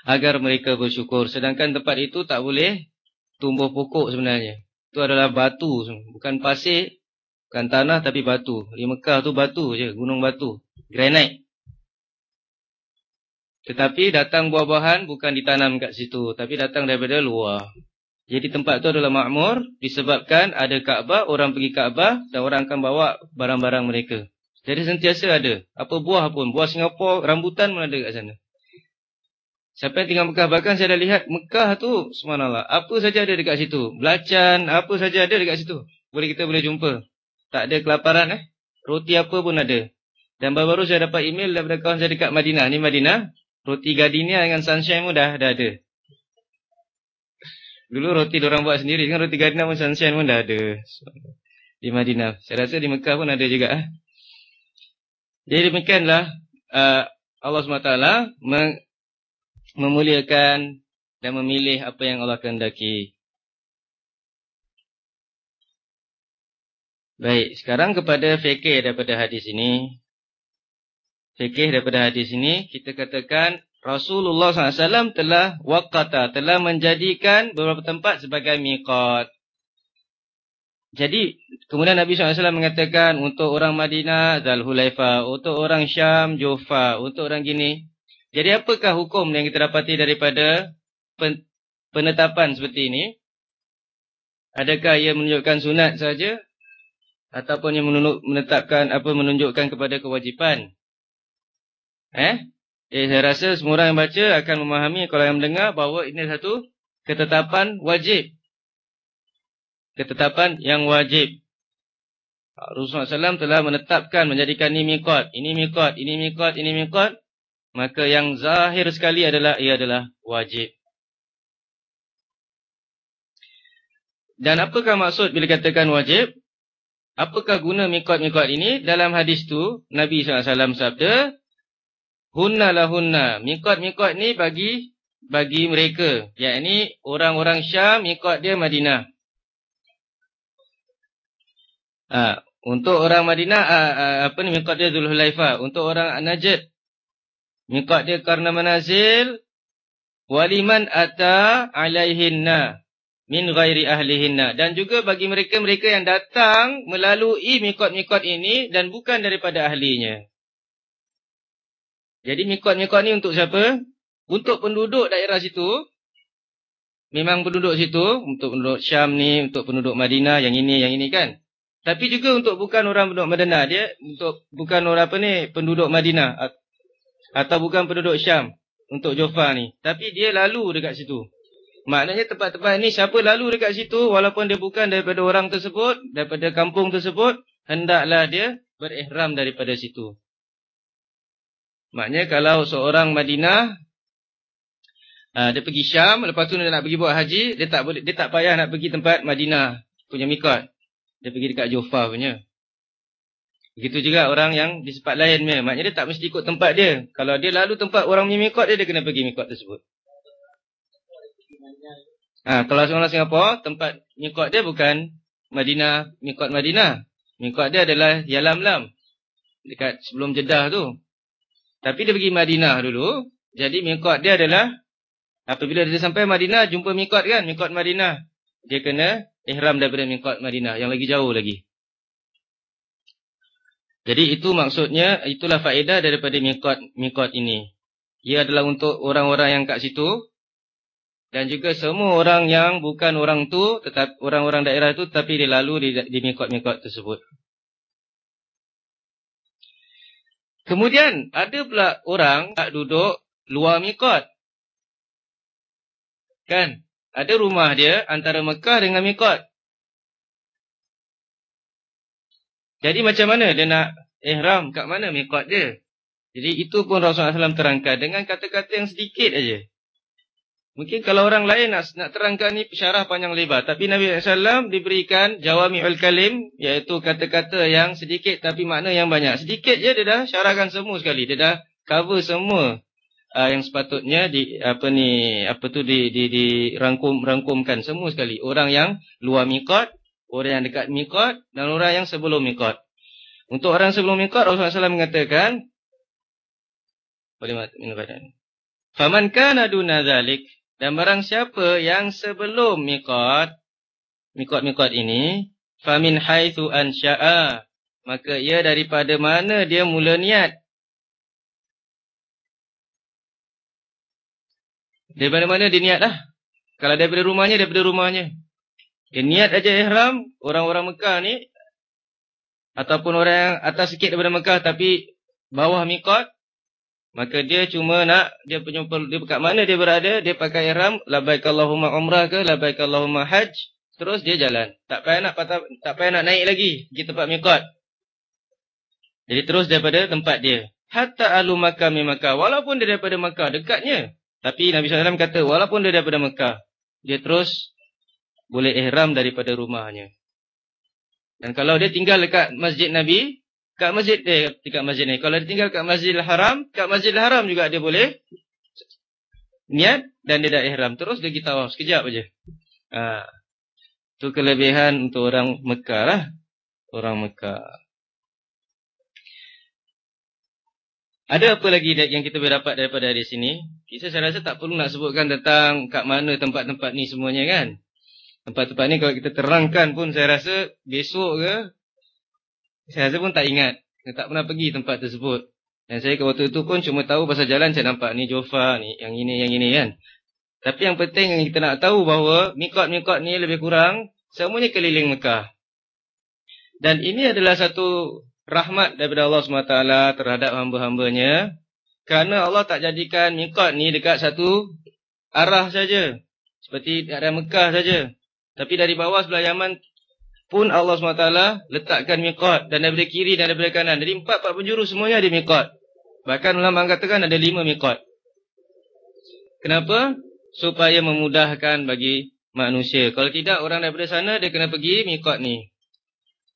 Agar mereka bersyukur. Sedangkan tempat itu tak boleh tumbuh pokok sebenarnya. Itu adalah batu. Bukan pasir bukan tanah tapi batu. Di Mekah tu batu je gunung batu. Granite. Tetapi datang buah-buahan bukan ditanam kat situ. Tapi datang daripada luar. Jadi tempat itu adalah makmur. Disebabkan ada Kaabah, orang pergi Kaabah. Dan orang akan bawa barang-barang mereka. Jadi sentiasa ada. Apa buah pun. Buah Singapura, rambutan pun ada kat sana. Siapa yang tinggal Mekah. Bahkan saya dah lihat Mekah tu. Subhanallah. Apa saja ada dekat situ. Belacan. Apa saja ada dekat situ. Boleh kita boleh jumpa. Tak ada kelaparan eh. Roti apa pun ada. Dan baru-baru saya dapat email daripada kawan saya dekat Madinah. Ni Madinah. Roti gardenia dengan sunshine pun dah, dah ada. Dulu roti orang buat sendiri. Kan roti gardenia pun sunshine pun dah ada. Di Madinah. Saya rasa di Mekah pun ada juga. Eh. Jadi demikianlah. Uh, Allah SWT mem memuliakan dan memilih apa yang Allah kehendaki. Baik, sekarang kepada fikir daripada hadis ini fikih daripada hadis ini kita katakan Rasulullah SAW telah waqata telah menjadikan beberapa tempat sebagai miqat. Jadi kemudian Nabi SAW mengatakan untuk orang Madinah Zal Hulaifa, untuk orang Syam Jufa, untuk orang gini. Jadi apakah hukum yang kita dapati daripada penetapan seperti ini? Adakah ia menunjukkan sunat saja ataupun ia menetapkan apa menunjukkan kepada kewajipan? Eh? Eh, saya rasa semua orang yang baca akan memahami kalau yang mendengar bahawa ini satu ketetapan wajib. Ketetapan yang wajib. Rasulullah SAW telah menetapkan menjadikan ini mikot, ini mikot, ini mikot, ini mikot. Maka yang zahir sekali adalah ia adalah wajib. Dan apakah maksud bila katakan wajib? Apakah guna mikot-mikot ini? Dalam hadis tu Nabi SAW sabda, hunna lahunna. Mikot-mikot ni bagi bagi mereka. Yakni orang-orang Syam mikot dia Madinah. Ha, untuk orang Madinah ha, ha, apa ni mikot dia Zulhulaifah. Untuk orang Najd mikot dia karena manazil waliman ata alaihinna min ghairi ahlihinna dan juga bagi mereka-mereka yang datang melalui mikot-mikot ini dan bukan daripada ahlinya. Jadi mikot-mikot ni untuk siapa? Untuk penduduk daerah situ. Memang penduduk situ. Untuk penduduk Syam ni. Untuk penduduk Madinah. Yang ini, yang ini kan. Tapi juga untuk bukan orang penduduk Madinah. Dia untuk bukan orang apa ni. Penduduk Madinah. Atau bukan penduduk Syam. Untuk Jofa ni. Tapi dia lalu dekat situ. Maknanya tempat-tempat ni siapa lalu dekat situ. Walaupun dia bukan daripada orang tersebut. Daripada kampung tersebut. Hendaklah dia berihram daripada situ. Maknanya kalau seorang Madinah uh, dia pergi Syam, lepas tu dia nak pergi buat haji, dia tak boleh dia tak payah nak pergi tempat Madinah punya mikot. Dia pergi dekat Jufa punya. Begitu juga orang yang di tempat lain punya. Maknanya dia tak mesti ikut tempat dia. Kalau dia lalu tempat orang punya mikot dia, dia kena pergi mikot tersebut. Ha, kalau orang Singapura, tempat mikot dia bukan Madinah, mikot Madinah. Mikot dia adalah Yalam Lam. Dekat sebelum Jeddah tu. Tapi dia pergi Madinah dulu. Jadi mikot dia adalah apabila dia sampai Madinah jumpa mikot kan, mikot Madinah. Dia kena ihram daripada mikot Madinah yang lagi jauh lagi. Jadi itu maksudnya itulah faedah daripada mikot mikot ini. Ia adalah untuk orang-orang yang kat situ dan juga semua orang yang bukan orang tu tetapi orang-orang daerah itu tapi dia lalu di, di mikot-mikot tersebut. Kemudian ada pula orang tak duduk luar mikot. Kan? Ada rumah dia antara Mekah dengan mikot. Jadi macam mana dia nak ihram kat mana mikot dia? Jadi itu pun Rasulullah SAW terangkan dengan kata-kata yang sedikit aja. Mungkin kalau orang lain nak, nak terangkan ni syarah panjang lebar. Tapi Nabi SAW diberikan jawami'ul kalim. Iaitu kata-kata yang sedikit tapi makna yang banyak. Sedikit je dia dah syarahkan semua sekali. Dia dah cover semua uh, yang sepatutnya di apa ni apa tu di di di rangkum rangkumkan semua sekali. Orang yang luar mikot, orang yang dekat mikot dan orang yang sebelum mikot. Untuk orang sebelum mikot Rasulullah SAW mengatakan. Faman kana duna dan barang siapa yang sebelum mikot, mikot-mikot ini, famin haitsu ansya'a, maka ia daripada mana dia mula niat. Daripada mana dia niat lah. Kalau daripada rumahnya, daripada rumahnya. Dia niat aja ihram, orang-orang Mekah ni, ataupun orang yang atas sikit daripada Mekah tapi bawah mikot, Maka dia cuma nak dia punya dia kat mana dia berada, dia pakai ihram, labbaik Allahumma umrah ke labbaik Allahumma hajj, terus dia jalan. Tak payah nak patah, tak payah nak naik lagi pergi tempat miqat. Jadi terus daripada tempat dia. Hatta alu Makkah mi Makkah, walaupun dia daripada Makkah dekatnya. Tapi Nabi SAW kata walaupun dia daripada Makkah, dia terus boleh ihram daripada rumahnya. Dan kalau dia tinggal dekat Masjid Nabi, kat masjid eh dekat masjid ni. Kalau dia tinggal kat Masjidil Haram, kat Masjidil Haram juga dia boleh niat dan dia dah ihram. Terus dia pergi tawaf sekejap aja. Ha. Tu kelebihan untuk orang Mekah lah. Orang Mekah. Ada apa lagi yang kita boleh dapat daripada di sini? Kita saya rasa tak perlu nak sebutkan tentang kat mana tempat-tempat ni semuanya kan. Tempat-tempat ni kalau kita terangkan pun saya rasa besok ke saya rasa pun tak ingat. Saya tak pernah pergi tempat tersebut. Dan saya ke waktu itu pun cuma tahu pasal jalan saya nampak ni Jofa ni, yang ini, yang ini kan. Tapi yang penting yang kita nak tahu bahawa mikot-mikot ni lebih kurang semuanya keliling Mekah. Dan ini adalah satu rahmat daripada Allah SWT terhadap hamba-hambanya. Kerana Allah tak jadikan mikot ni dekat satu arah saja. Seperti ada Mekah saja. Tapi dari bawah sebelah Yaman pun Allah SWT letakkan miqat dan daripada kiri dan daripada kanan. Jadi empat-empat penjuru semuanya ada miqat. Bahkan ulama mengatakan ada lima miqat. Kenapa? Supaya memudahkan bagi manusia. Kalau tidak orang daripada sana dia kena pergi miqat ni.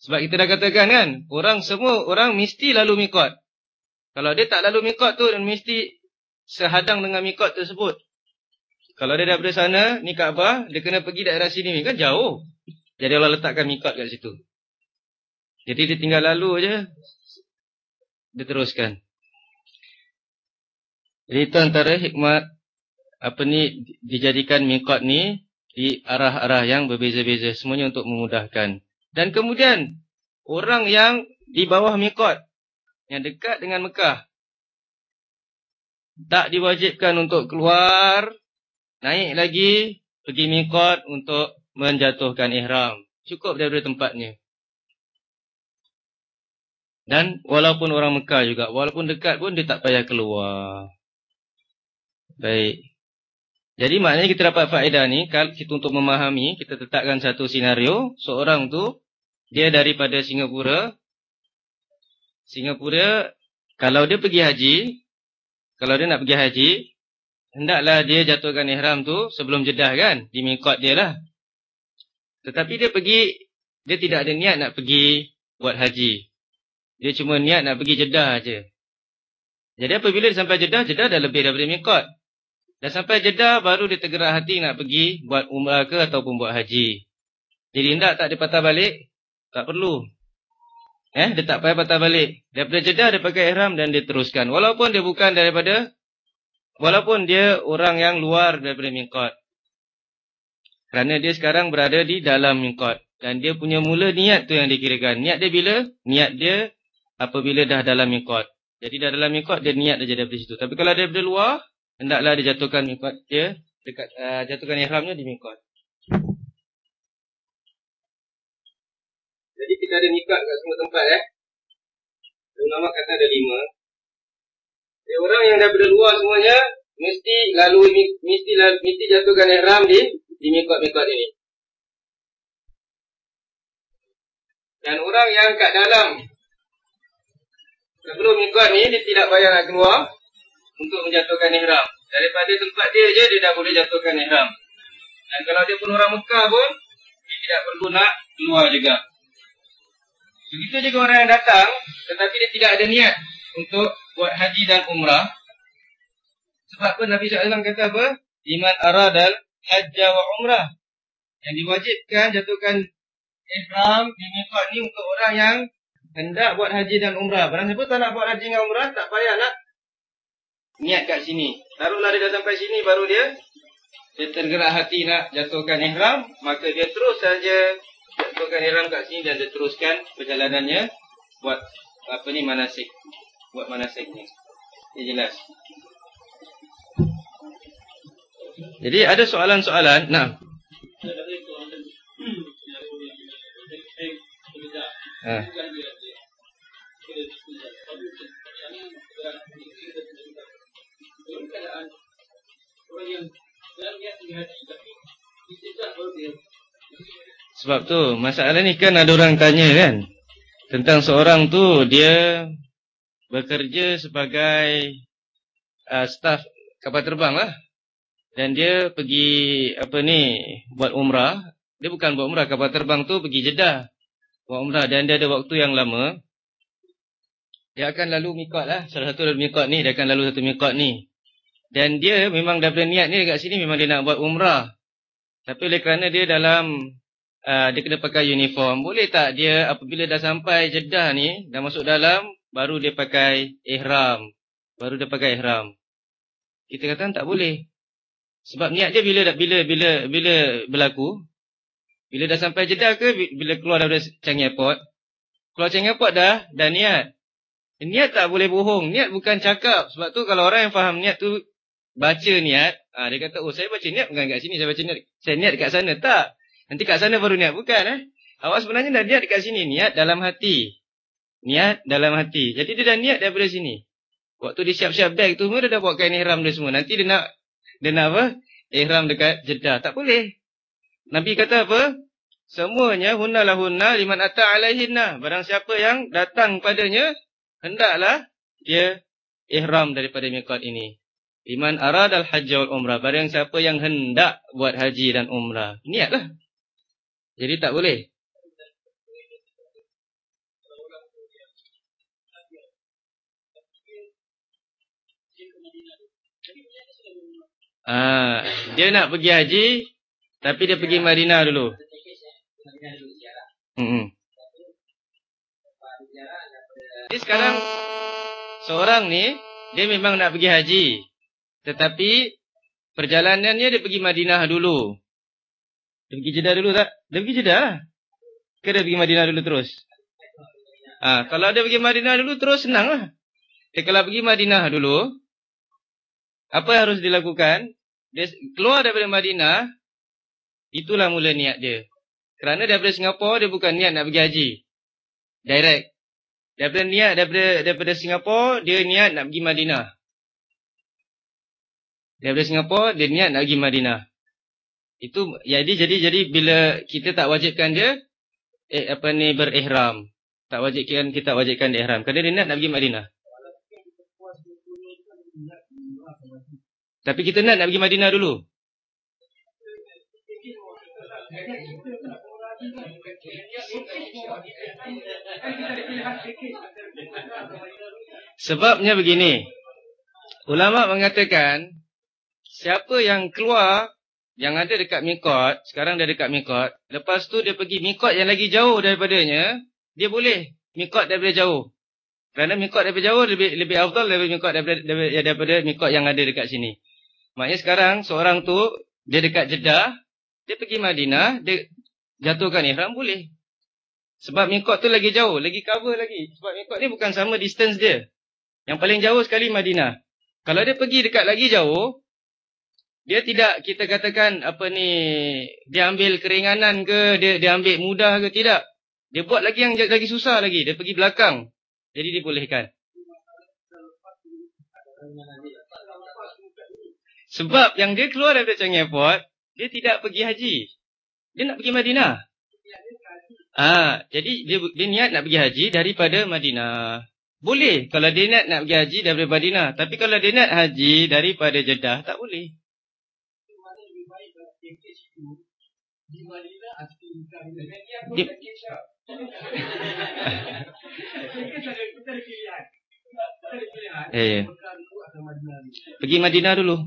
Sebab kita dah katakan kan, orang semua orang mesti lalu miqat. Kalau dia tak lalu mikot tu, mesti sehadang dengan mikot tersebut. Kalau dia daripada sana, ni Kaabah, dia kena pergi daerah sini. Kan jauh. Jadi Allah letakkan mikot kat situ. Jadi dia tinggal lalu je. Dia teruskan. Jadi itu antara hikmat apa ni dijadikan mikot ni di arah-arah yang berbeza-beza. Semuanya untuk memudahkan. Dan kemudian orang yang di bawah mikot. Yang dekat dengan Mekah. Tak diwajibkan untuk keluar naik lagi pergi mikot untuk menjatuhkan ihram. Cukup daripada tempatnya. Dan walaupun orang Mekah juga, walaupun dekat pun dia tak payah keluar. Baik. Jadi maknanya kita dapat faedah ni, kalau kita untuk memahami, kita tetapkan satu senario, seorang tu, dia daripada Singapura, Singapura, kalau dia pergi haji, kalau dia nak pergi haji, hendaklah dia jatuhkan ihram tu sebelum jedah kan di mikot dia lah tetapi dia pergi dia tidak ada niat nak pergi buat haji. Dia cuma niat nak pergi jedah aja jadi apabila dia sampai jedah jedah dah lebih daripada mikot dah sampai jedah baru dia tergerak hati nak pergi buat umrah ke ataupun buat haji. Jadi hendak tak dia patah balik tak perlu. Eh dia tak payah patah balik. Daripada jedah dia pakai ihram dan dia teruskan. Walaupun dia bukan daripada Walaupun dia orang yang luar daripada mikot. Kerana dia sekarang berada di dalam mikot. Dan dia punya mula niat tu yang dikirakan. Niat dia bila? Niat dia apabila dah dalam mikot. Jadi dah dalam mikot dia niat jadi dari situ. Tapi kalau dia dari luar, hendaklah dia jatuhkan mikot dia. Dekat, uh, jatuhkan ihramnya di mikot. Jadi kita ada mikot kat semua tempat eh. Ulama kata ada lima. Jadi orang yang daripada luar semuanya mesti lalu mesti lalu, mesti jatuhkan ihram di di mikot-mikot ini. Dan orang yang kat dalam sebelum mikot ni dia tidak payah nak keluar untuk menjatuhkan ihram. Daripada tempat dia je dia dah boleh jatuhkan ihram. Dan kalau dia pun orang Mekah pun dia tidak perlu nak keluar juga. Begitu juga orang yang datang tetapi dia tidak ada niat untuk buat haji dan umrah. Sebab apa Nabi SAW kata apa? Iman aradal hajjah wa umrah. Yang diwajibkan jatuhkan ihram di mikot ni untuk orang yang hendak buat haji dan umrah. Barang siapa tak nak buat haji dan umrah, tak payah nak niat kat sini. Taruhlah dia dah sampai sini baru dia dia tergerak hati nak jatuhkan ihram, maka dia terus saja jatuhkan ihram kat sini dan dia teruskan perjalanannya buat apa ni manasik buat manasiknya. Ini jelas. Jadi ada soalan-soalan. Nah. Sebab tu masalah ni kan ada orang tanya kan tentang seorang tu dia bekerja sebagai uh, staff kapal terbang lah. Dan dia pergi apa ni buat umrah. Dia bukan buat umrah kapal terbang tu pergi Jeddah. Buat umrah dan dia ada waktu yang lama. Dia akan lalu mikot lah. Salah satu lalu mikot ni. Dia akan lalu satu mikot ni. Dan dia memang daripada niat ni dekat sini memang dia nak buat umrah. Tapi oleh kerana dia dalam uh, dia kena pakai uniform. Boleh tak dia apabila dah sampai Jeddah ni. Dah masuk dalam baru dia pakai ihram. Baru dia pakai ihram. Kita kata tak boleh. Sebab niat dia bila bila bila bila berlaku? Bila dah sampai Jeddah ke bila keluar dari Changi Airport? Keluar Changi Airport dah dah niat. Niat tak boleh bohong. Niat bukan cakap. Sebab tu kalau orang yang faham niat tu baca niat, ah dia kata, "Oh, saya baca niat bukan kat sini, saya baca niat. Saya niat dekat sana." Tak. Nanti kat sana baru niat bukan eh. Awak sebenarnya dah niat dekat sini, niat dalam hati. Niat dalam hati. Jadi dia dah niat daripada sini. Waktu dia siap-siap bag tu semua dia dah buat kain ihram dia semua. Nanti dia nak dia nak apa? Ihram dekat Jeddah. Tak boleh. Nabi kata apa? Semuanya hunna liman ata alaihinna. Barang siapa yang datang padanya hendaklah dia ihram daripada miqat ini. Iman aradal hajj wal umrah. Barang siapa yang hendak buat haji dan umrah. Niatlah. Jadi tak boleh. Ah, dia nak pergi haji tapi dia pergi Madinah dulu. Hmm. Jadi sekarang seorang ni dia memang nak pergi haji. Tetapi perjalanannya dia pergi Madinah dulu. Dia pergi Jeddah dulu tak? Dia pergi Jeddah lah. Ke dia pergi Madinah dulu terus? Ah, kalau dia pergi Madinah dulu terus senang lah. Dia kalau pergi Madinah dulu, apa yang harus dilakukan? Dia keluar daripada Madinah, itulah mula niat dia. Kerana daripada Singapura, dia bukan niat nak pergi haji. Direct. Daripada niat daripada, daripada Singapura, dia niat nak pergi Madinah. Daripada Singapura, dia niat nak pergi Madinah. Itu jadi jadi jadi bila kita tak wajibkan dia eh apa ni berihram. Tak wajibkan kita wajibkan dia ihram. Kerana dia niat nak pergi Madinah. Tapi kita nak nak pergi Madinah dulu. Sebabnya begini. Ulama mengatakan siapa yang keluar yang ada dekat Mikot, sekarang dia dekat Mikot, lepas tu dia pergi Mikot yang lagi jauh daripadanya, dia boleh Mikot daripada jauh. Kerana Mikot daripada jauh lebih lebih afdal daripada Mikot daripada, daripada, daripada Mikot yang ada dekat sini. Maknanya sekarang seorang tu dia dekat Jeddah, dia pergi Madinah, dia jatuhkan ihram boleh. Sebab mikot tu lagi jauh, lagi cover lagi. Sebab mikot ni bukan sama distance dia. Yang paling jauh sekali Madinah. Kalau dia pergi dekat lagi jauh, dia tidak kita katakan apa ni, dia ambil keringanan ke, dia dia ambil mudah ke tidak. Dia buat lagi yang lagi susah lagi, dia pergi belakang. Jadi dibolehkan. Sebab yang dia keluar daripada Changi Airport, dia tidak pergi haji. Dia nak pergi Madinah. Ah, jadi dia, dia niat nak pergi haji daripada Madinah. Boleh kalau dia niat nak pergi haji daripada Madinah. Tapi kalau dia niat haji daripada Jeddah, tak boleh. Dia, eh, pergi Madinah dulu.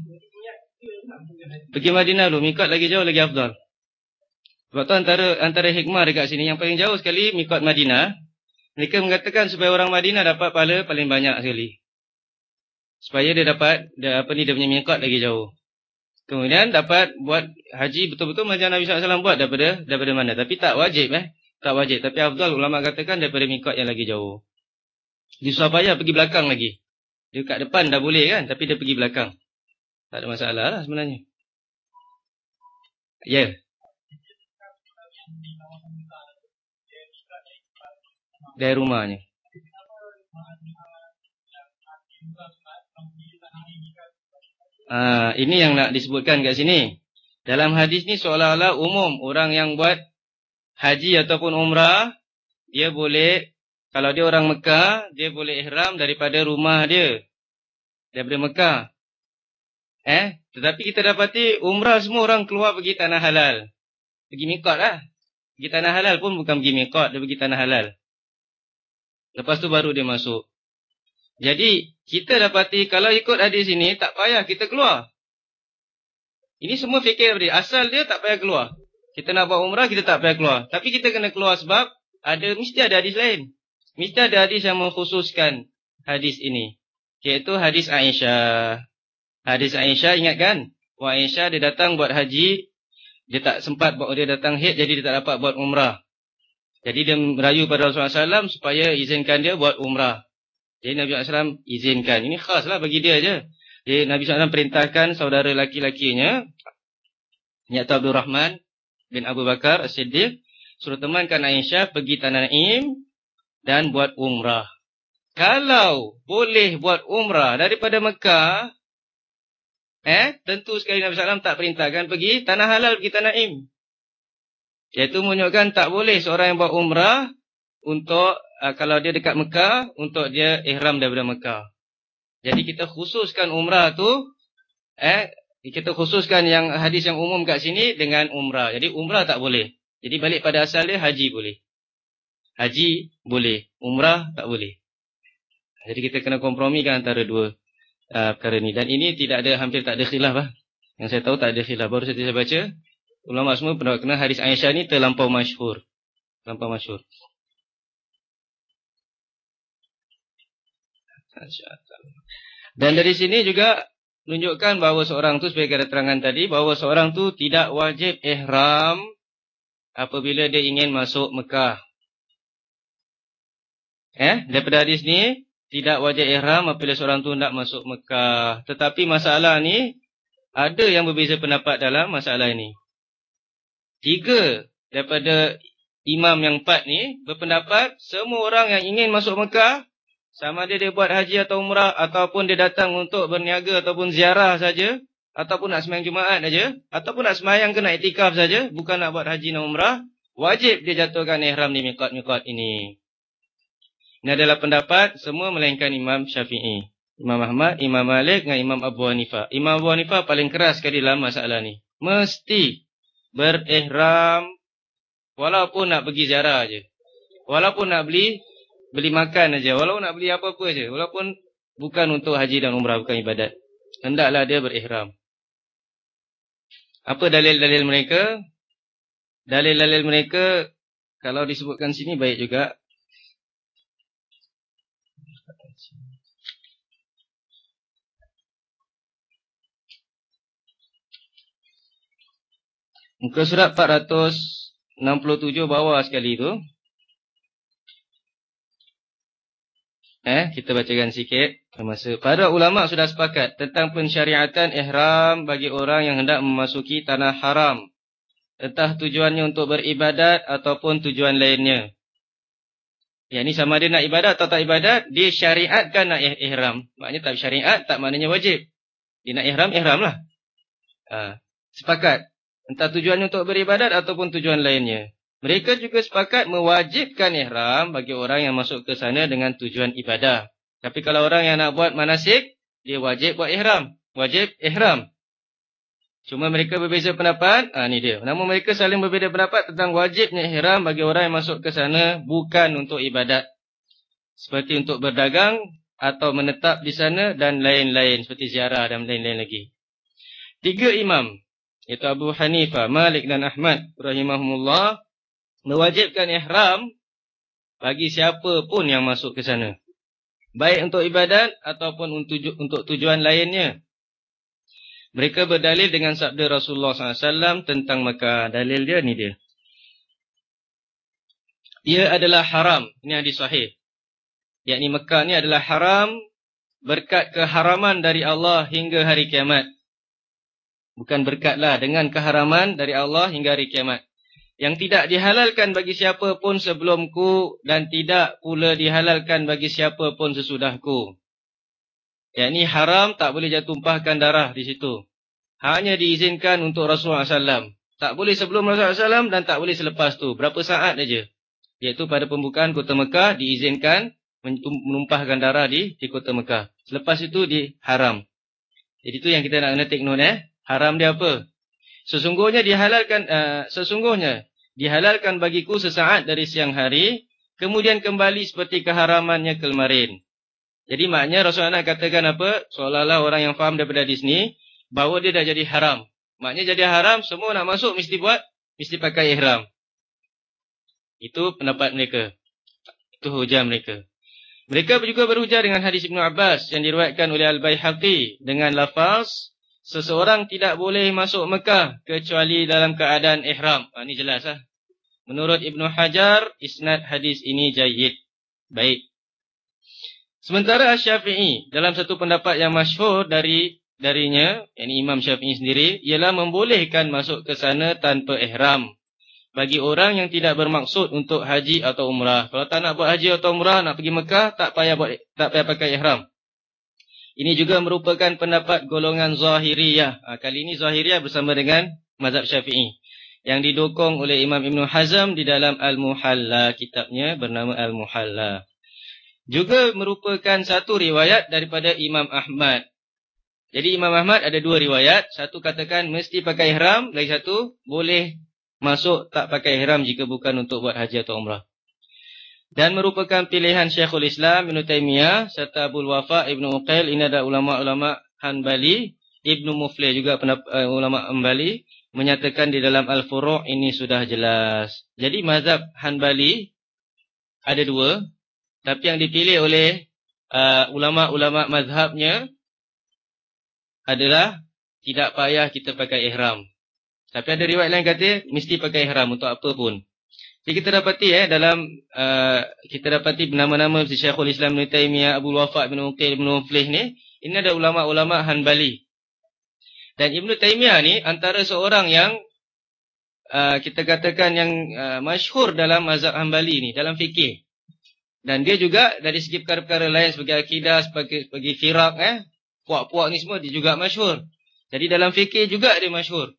Pergi Madinah dulu, mikot lagi jauh lagi afdal. Sebab tu antara antara hikmah dekat sini yang paling jauh sekali mikot Madinah. Mereka mengatakan supaya orang Madinah dapat pahala paling banyak sekali. Supaya dia dapat dia, apa ni dia punya mikot lagi jauh. Kemudian dapat buat haji betul-betul macam Nabi SAW buat daripada daripada mana. Tapi tak wajib eh. Tak wajib. Tapi afdal ulama katakan daripada mikot yang lagi jauh. Di Surabaya pergi belakang lagi. Dia kat depan dah boleh kan. Tapi dia pergi belakang. Tak ada masalah lah sebenarnya. Ya. Yeah. Dari rumahnya. Ah, ini yang nak disebutkan kat sini. Dalam hadis ni seolah-olah umum orang yang buat haji ataupun umrah dia boleh kalau dia orang Mekah dia boleh ihram daripada rumah dia daripada Mekah. Eh, tetapi kita dapati umrah semua orang keluar pergi tanah halal. Pergi mikot lah. Pergi tanah halal pun bukan pergi mikot, dia pergi tanah halal. Lepas tu baru dia masuk. Jadi, kita dapati kalau ikut hadis ini, tak payah kita keluar. Ini semua fikir tadi. Asal dia tak payah keluar. Kita nak buat umrah, kita tak payah keluar. Tapi kita kena keluar sebab ada mesti ada hadis lain. Mesti ada hadis yang mengkhususkan hadis ini. Iaitu hadis Aisyah. Hadis Aisyah ingat kan? Wah Aisyah dia datang buat haji, dia tak sempat buat dia datang haid jadi dia tak dapat buat umrah. Jadi dia merayu pada Rasulullah SAW supaya izinkan dia buat umrah. Jadi Nabi SAW izinkan. Ini khas lah bagi dia je. Jadi Nabi SAW perintahkan saudara laki-lakinya, Nyata Abdul Rahman bin Abu Bakar As-Siddiq, suruh temankan Aisyah pergi Tanah Naim dan buat umrah. Kalau boleh buat umrah daripada Mekah, Eh, tentu sekali Nabi SAW tak perintahkan pergi tanah halal, pergi tanah im. Iaitu menunjukkan tak boleh seorang yang buat umrah untuk, uh, kalau dia dekat Mekah, untuk dia ihram daripada Mekah. Jadi kita khususkan umrah tu, eh, kita khususkan yang hadis yang umum kat sini dengan umrah. Jadi umrah tak boleh. Jadi balik pada asal dia, haji boleh. Haji boleh, umrah tak boleh. Jadi kita kena kompromikan antara dua uh, perkara ni dan ini tidak ada hampir tak ada khilaf lah. Yang saya tahu tak ada khilaf. Baru saya baca. Ulama semua pernah kena hadis Aisyah ni terlampau masyhur. Terlampau masyhur. Dan dari sini juga menunjukkan bahawa seorang tu sebagai keterangan tadi bahawa seorang tu tidak wajib ihram apabila dia ingin masuk Mekah. Eh, daripada hadis ni tidak wajib ihram apabila seorang tu nak masuk Mekah. Tetapi masalah ni ada yang berbeza pendapat dalam masalah ini. Tiga daripada imam yang empat ni berpendapat semua orang yang ingin masuk Mekah sama ada dia buat haji atau umrah ataupun dia datang untuk berniaga ataupun ziarah saja ataupun nak sembahyang Jumaat saja ataupun nak sembahyang ke nak iktikaf saja bukan nak buat haji dan umrah wajib dia jatuhkan ihram di miqat-miqat ini. Ini adalah pendapat semua melainkan Imam Syafi'i. Imam Ahmad, Imam Malik dengan Imam Abu Hanifah. Imam Abu Hanifah paling keras sekali dalam masalah ni. Mesti berihram walaupun nak pergi ziarah aja. Walaupun nak beli beli makan aja, walaupun nak beli apa-apa aja, walaupun bukan untuk haji dan umrah bukan ibadat. Hendaklah dia berihram. Apa dalil-dalil mereka? Dalil-dalil mereka kalau disebutkan sini baik juga. Muka surat 467 bawah sekali tu. Eh, kita bacakan sikit. Masa para ulama sudah sepakat tentang pensyariatan ihram bagi orang yang hendak memasuki tanah haram. Entah tujuannya untuk beribadat ataupun tujuan lainnya. Ya, ini sama dia nak ibadat atau tak ibadat, dia syariatkan nak ihram. Maknanya tak syariat, tak maknanya wajib. Dia nak ihram, ihram lah. Ha, sepakat. Entah tujuannya untuk beribadat ataupun tujuan lainnya. Mereka juga sepakat mewajibkan ihram bagi orang yang masuk ke sana dengan tujuan ibadah. Tapi kalau orang yang nak buat manasik, dia wajib buat ihram. Wajib ihram. Cuma mereka berbeza pendapat. Ah ha, ni dia. Namun mereka saling berbeza pendapat tentang wajibnya ihram bagi orang yang masuk ke sana bukan untuk ibadat. Seperti untuk berdagang atau menetap di sana dan lain-lain. Seperti ziarah dan lain-lain lagi. Tiga imam Iaitu Abu Hanifah, Malik dan Ahmad rahimahumullah mewajibkan ihram bagi siapa pun yang masuk ke sana. Baik untuk ibadat ataupun untuk tujuan lainnya. Mereka berdalil dengan sabda Rasulullah SAW tentang Mekah. Dalil dia ni dia. Ia adalah haram. Ini hadis sahih. Yakni Mekah ni adalah haram berkat keharaman dari Allah hingga hari kiamat. Bukan berkatlah dengan keharaman dari Allah hingga hari kiamat. Yang tidak dihalalkan bagi siapa pun sebelumku dan tidak pula dihalalkan bagi siapa pun sesudahku. Yang ini haram tak boleh jatumpahkan darah di situ. Hanya diizinkan untuk Rasulullah SAW. Tak boleh sebelum Rasulullah SAW dan tak boleh selepas tu. Berapa saat saja. Iaitu pada pembukaan kota Mekah diizinkan menumpahkan darah di, di kota Mekah. Selepas itu diharam. Jadi itu yang kita nak kena take note eh. Haram dia apa? Sesungguhnya dihalalkan uh, sesungguhnya dihalalkan bagiku sesaat dari siang hari kemudian kembali seperti keharamannya kemarin. Jadi maknanya Rasulullah katakan apa? Seolah-olah orang yang faham daripada hadis ni bahawa dia dah jadi haram. Maknanya jadi haram semua nak masuk mesti buat mesti pakai ihram. Itu pendapat mereka. Itu hujah mereka. Mereka juga berhujah dengan hadis Ibn Abbas yang diriwayatkan oleh Al-Baihaqi dengan lafaz seseorang tidak boleh masuk Mekah kecuali dalam keadaan ihram. Ha, ini jelas lah. Menurut Ibn Hajar, isnad hadis ini jayid. Baik. Sementara Syafi'i dalam satu pendapat yang masyhur dari darinya, ini Imam Syafi'i sendiri, ialah membolehkan masuk ke sana tanpa ihram. Bagi orang yang tidak bermaksud untuk haji atau umrah. Kalau tak nak buat haji atau umrah, nak pergi Mekah, tak payah buat tak payah pakai ihram. Ini juga merupakan pendapat golongan Zahiriyah. Ha, kali ini Zahiriyah bersama dengan mazhab Syafi'i. Yang didukung oleh Imam Ibn Hazm di dalam Al-Muhalla. Kitabnya bernama Al-Muhalla. Juga merupakan satu riwayat daripada Imam Ahmad. Jadi Imam Ahmad ada dua riwayat. Satu katakan mesti pakai ihram. Lagi satu boleh masuk tak pakai ihram jika bukan untuk buat haji atau umrah dan merupakan pilihan Syekhul Islam Ibn Taymiyah serta Abu Wafa Ibn Uqail ini adalah ulama-ulama Hanbali Ibnu Muflih juga uh, ulama Hanbali menyatakan di dalam Al-Furu' ini sudah jelas. Jadi mazhab Hanbali ada dua. Tapi yang dipilih oleh uh, ulama-ulama mazhabnya adalah tidak payah kita pakai ihram. Tapi ada riwayat lain kata mesti pakai ihram untuk apa pun. Jadi kita dapati eh dalam uh, kita dapati nama-nama Syekhul Islam Ibn Taimiyah, Abu Wafaq bin Uqil bin Muflih ni, ini ada ulama-ulama Hanbali. Dan Ibn Taimiyah ni antara seorang yang uh, kita katakan yang uh, masyhur dalam mazhab Hanbali ni, dalam fikih. Dan dia juga dari segi perkara-perkara lain sebagai akidah, sebagai sebagai firak eh, puak-puak ni semua dia juga masyhur. Jadi dalam fikih juga dia masyhur.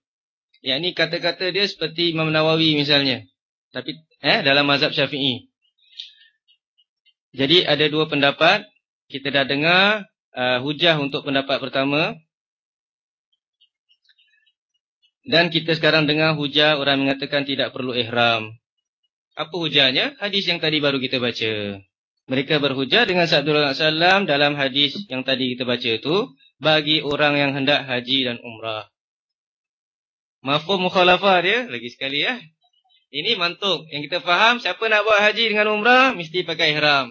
Yang ni kata-kata dia seperti Imam Nawawi misalnya. Tapi eh dalam mazhab Syafi'i. Jadi ada dua pendapat. Kita dah dengar uh, hujah untuk pendapat pertama. Dan kita sekarang dengar hujah orang mengatakan tidak perlu ihram. Apa hujahnya? Hadis yang tadi baru kita baca. Mereka berhujah dengan Rasulullah SAW dalam hadis yang tadi kita baca itu. Bagi orang yang hendak haji dan umrah. Mafhum mukhalafah dia. Lagi sekali ya. Ini mantuk. Yang kita faham, siapa nak buat haji dengan umrah, mesti pakai ihram.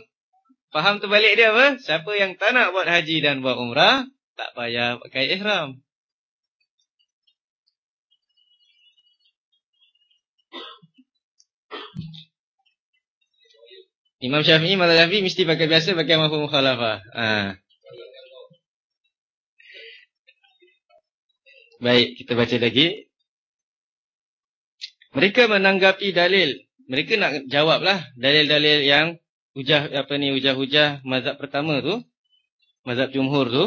Faham terbalik dia apa? Siapa yang tak nak buat haji dan buat umrah, tak payah pakai ihram. Imam Syafi'i, Mazhab Syafi'i mesti pakai biasa pakai mafhum mukhalafah. Ha. Baik, kita baca lagi. Mereka menanggapi dalil. Mereka nak jawablah dalil-dalil yang hujah apa ni hujah-hujah mazhab pertama tu. Mazhab jumhur tu.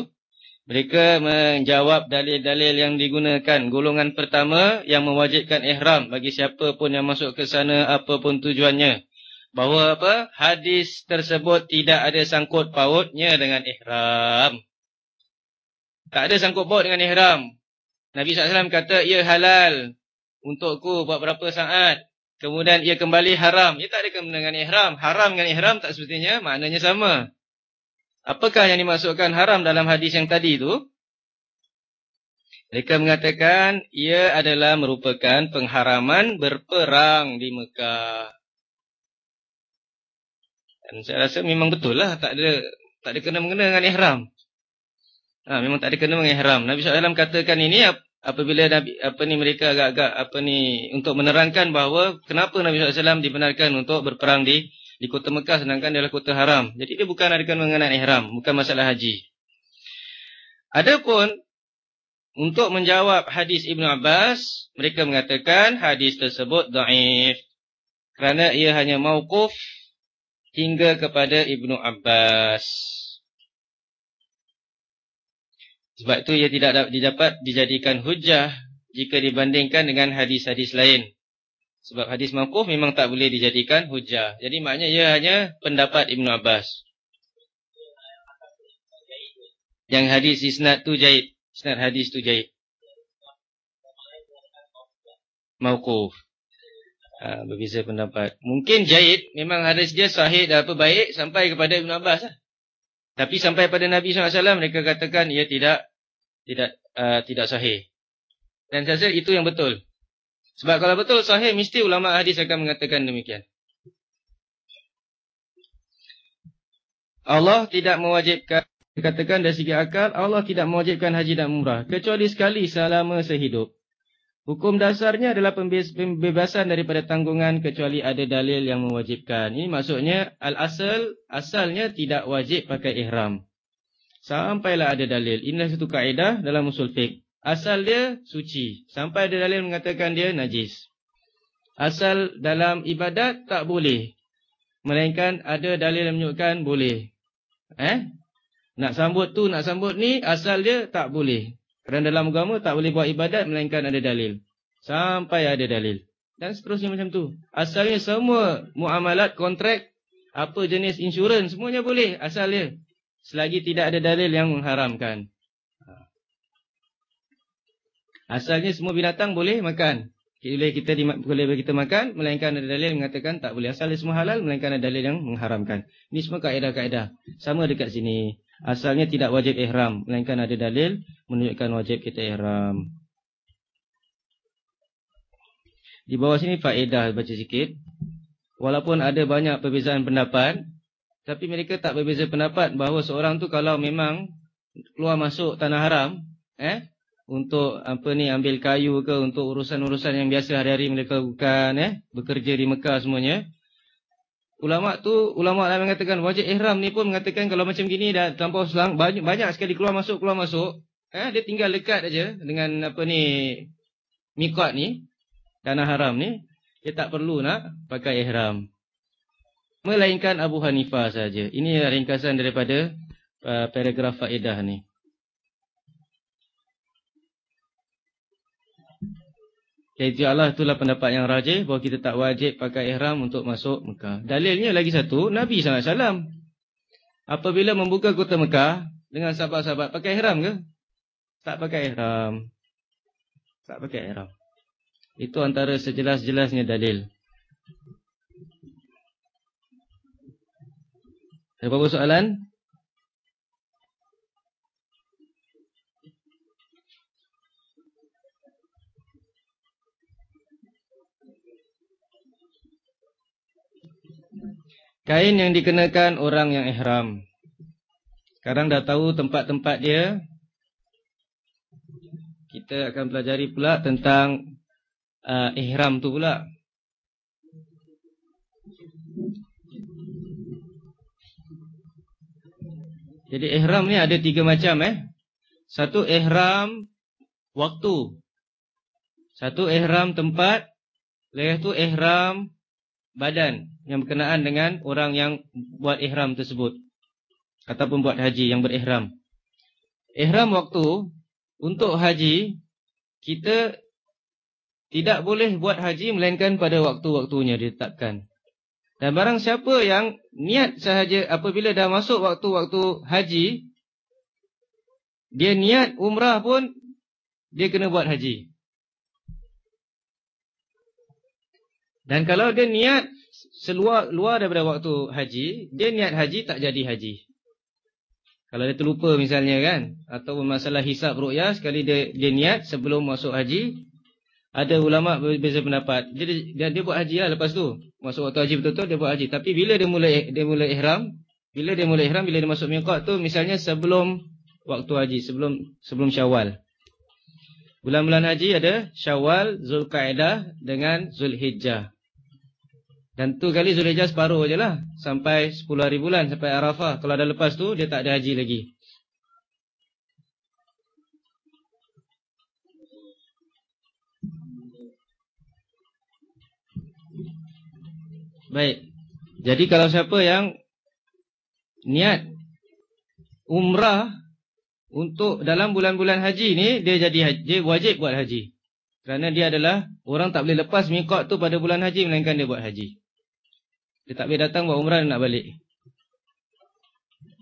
Mereka menjawab dalil-dalil yang digunakan. Golongan pertama yang mewajibkan ihram bagi siapa pun yang masuk ke sana apapun tujuannya. Bahawa apa? Hadis tersebut tidak ada sangkut pautnya dengan ihram. Tak ada sangkut paut dengan ihram. Nabi SAW kata ia halal untukku buat berapa saat. Kemudian ia kembali haram. Ia tak ada kena dengan ihram. Haram dengan ihram tak sepertinya maknanya sama. Apakah yang dimasukkan haram dalam hadis yang tadi itu? Mereka mengatakan ia adalah merupakan pengharaman berperang di Mekah. Dan saya rasa memang betul lah. Tak ada, tak ada kena-mengena dengan ihram. Ha, memang tak ada kena dengan ihram. Nabi SAW katakan ini apabila Nabi apa ni mereka agak-agak apa ni untuk menerangkan bahawa kenapa Nabi SAW dibenarkan untuk berperang di di kota Mekah sedangkan dia adalah kota haram. Jadi dia bukan ada mengenai ihram, bukan masalah haji. Adapun untuk menjawab hadis Ibnu Abbas, mereka mengatakan hadis tersebut dhaif kerana ia hanya mauquf hingga kepada Ibnu Abbas. Sebab itu ia tidak dapat dijadikan hujah jika dibandingkan dengan hadis-hadis lain. Sebab hadis maquf memang tak boleh dijadikan hujah. Jadi maknanya ia hanya pendapat Ibn Abbas. Yang hadis isnad tu jahit. Isnad hadis tu jahit. Mauquf. Ha, berbeza pendapat. Mungkin jahit memang hadis dia sahih dan apa baik sampai kepada Ibn Abbas. Lah. Tapi sampai pada Nabi SAW mereka katakan ia tidak tidak uh, tidak sahih. Dan saya rasa itu yang betul. Sebab kalau betul sahih, mesti ulama hadis akan mengatakan demikian. Allah tidak mewajibkan, katakan dari segi akal, Allah tidak mewajibkan haji dan umrah. Kecuali sekali selama sehidup. Hukum dasarnya adalah pembebasan daripada tanggungan kecuali ada dalil yang mewajibkan. Ini maksudnya al-asal, asalnya tidak wajib pakai ihram. Sampailah ada dalil. Inilah satu kaedah dalam usul fiqh. Asal dia suci. Sampai ada dalil mengatakan dia najis. Asal dalam ibadat tak boleh. Melainkan ada dalil yang menyebutkan boleh. Eh? Nak sambut tu, nak sambut ni, asal dia tak boleh. Kerana dalam agama tak boleh buat ibadat melainkan ada dalil. Sampai ada dalil. Dan seterusnya macam tu. Asalnya semua muamalat, kontrak, apa jenis insurans, semuanya boleh. Asal dia. Selagi tidak ada dalil yang mengharamkan. Asalnya semua binatang boleh makan. Boleh kita, boleh kita makan, melainkan ada dalil mengatakan tak boleh. Asalnya semua halal, melainkan ada dalil yang mengharamkan. Ini semua kaedah-kaedah. Sama dekat sini. asalnya tidak wajib ihram. Melainkan ada dalil menunjukkan wajib kita ihram. Di bawah sini faedah baca sikit. Walaupun ada banyak perbezaan pendapat. Tapi mereka tak berbeza pendapat bahawa seorang tu kalau memang keluar masuk tanah haram. eh, Untuk apa ni ambil kayu ke untuk urusan-urusan yang biasa hari-hari mereka lakukan. Eh, bekerja di Mekah semuanya. Ulama tu ulama lain mengatakan wajib ihram ni pun mengatakan kalau macam gini dah terlampau selang banyak banyak sekali keluar masuk keluar masuk eh dia tinggal dekat aja dengan apa ni miqat ni tanah haram ni dia tak perlu nak pakai ihram melainkan Abu Hanifah saja ini ringkasan daripada uh, paragraf faedah ni Jadi Allah itulah pendapat yang rajih bahawa kita tak wajib pakai ihram untuk masuk Mekah. Dalilnya lagi satu, Nabi SAW. Apabila membuka kota Mekah dengan sahabat-sahabat, pakai ihram ke? Tak pakai ihram. Tak pakai ihram. Itu antara sejelas-jelasnya dalil. Ada apa-apa soalan? Kain yang dikenakan orang yang ihram. Sekarang dah tahu tempat-tempat dia. Kita akan pelajari pula tentang uh, ihram tu pula. Jadi ihram ni ada tiga macam eh. Satu ihram waktu. Satu ihram tempat. Lepas tu ihram badan yang berkenaan dengan orang yang buat ihram tersebut ataupun buat haji yang berihram. Ihram waktu untuk haji kita tidak boleh buat haji melainkan pada waktu-waktunya ditetapkan. Dan barang siapa yang niat sahaja apabila dah masuk waktu-waktu haji dia niat umrah pun dia kena buat haji. Dan kalau dia niat seluar luar daripada waktu haji, dia niat haji tak jadi haji. Kalau dia terlupa misalnya kan, atau masalah hisab ru'yah, sekali dia, dia niat sebelum masuk haji, ada ulama berbeza pendapat. Jadi dia, dia buat haji lah lepas tu. Masuk waktu haji betul-betul dia buat haji. Tapi bila dia mulai dia mulai ihram, bila dia mulai ihram, bila dia masuk miqat tu misalnya sebelum waktu haji, sebelum sebelum Syawal. Bulan-bulan haji ada Syawal, Zulkaidah dengan Zulhijjah. Dan tu kali Zulhijjah separuh je lah. Sampai 10 hari bulan. Sampai Arafah. Kalau dah lepas tu, dia tak ada haji lagi. Baik. Jadi kalau siapa yang niat umrah untuk dalam bulan-bulan haji ni, dia jadi haji, dia wajib buat haji. Kerana dia adalah orang tak boleh lepas mikot tu pada bulan haji, melainkan dia buat haji. Dia tak boleh datang buat umrah dan nak balik.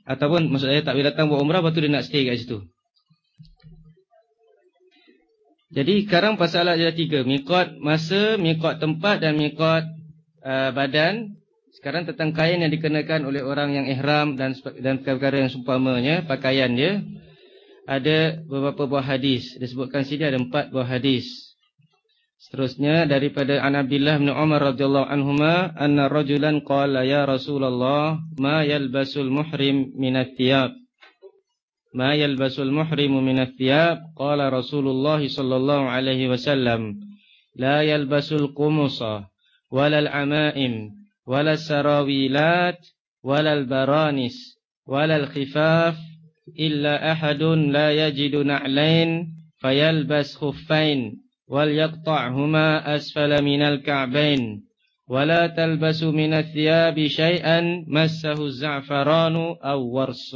Ataupun maksud saya tak boleh datang buat umrah lepas tu dia nak stay kat situ. Jadi sekarang pasal ada tiga. Mikot masa, mikot tempat dan mikot uh, badan. Sekarang tentang kain yang dikenakan oleh orang yang ihram dan dan perkara yang sumpamanya, pakaian dia. Ada beberapa buah hadis. Disebutkan sini ada empat buah hadis. Seterusnya daripada An Abdullah bin Umar radhiyallahu anhuma anna rajulan qala ya Rasulullah ma yalbasul muhrim min ath-thiyab ma yalbasul muhrim min ath-thiyab qala Rasulullah sallallahu alaihi wasallam la yalbasul qumusa wala al-amaim wala sarawilat wala al-baranis wala al-khifaf illa ahadun la yajidu na'lain fayalbas khuffain وليقطعهما أسفل من الكعبين ولا تلبس من الثياب شيئا مسه الزعفران أو ورس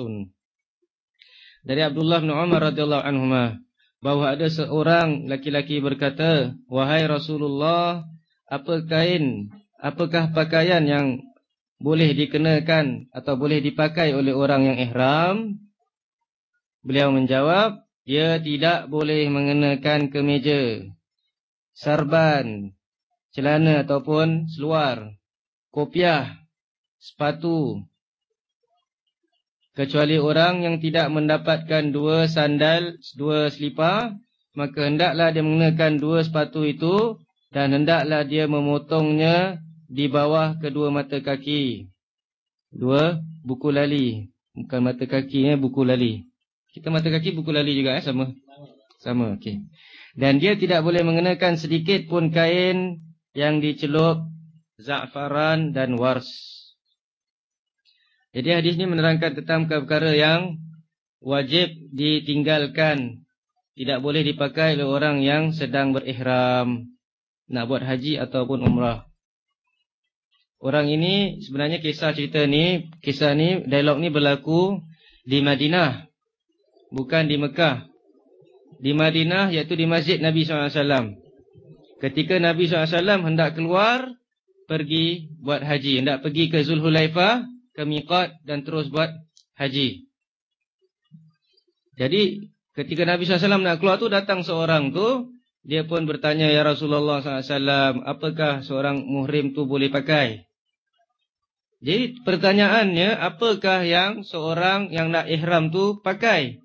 Dari Abdullah bin Umar radhiyallahu anhuma bahwa ada seorang laki-laki berkata, "Wahai Rasulullah, apa kain, apakah pakaian yang boleh dikenakan atau boleh dipakai oleh orang yang ihram?" Beliau menjawab, "Dia tidak boleh mengenakan kemeja." sarban, celana ataupun seluar, kopiah, sepatu, kecuali orang yang tidak mendapatkan dua sandal, dua selipar, maka hendaklah dia mengenakan dua sepatu itu dan hendaklah dia memotongnya di bawah kedua mata kaki. Dua buku lali, bukan mata kaki ya, buku lali. Kita mata kaki buku lali juga eh sama. Sama, okey. Dan dia tidak boleh mengenakan sedikit pun kain yang dicelup za'faran dan wars. Jadi hadis ini menerangkan tentang perkara yang wajib ditinggalkan. Tidak boleh dipakai oleh orang yang sedang berihram. Nak buat haji ataupun umrah. Orang ini sebenarnya kisah cerita ni, kisah ni, dialog ni berlaku di Madinah. Bukan di Mekah. Di Madinah iaitu di masjid Nabi SAW. Ketika Nabi SAW hendak keluar, pergi buat haji. Hendak pergi ke Zulhulaifah, ke Miqat dan terus buat haji. Jadi ketika Nabi SAW nak keluar tu datang seorang tu. Dia pun bertanya, Ya Rasulullah SAW, apakah seorang muhrim tu boleh pakai? Jadi pertanyaannya, apakah yang seorang yang nak ihram tu pakai?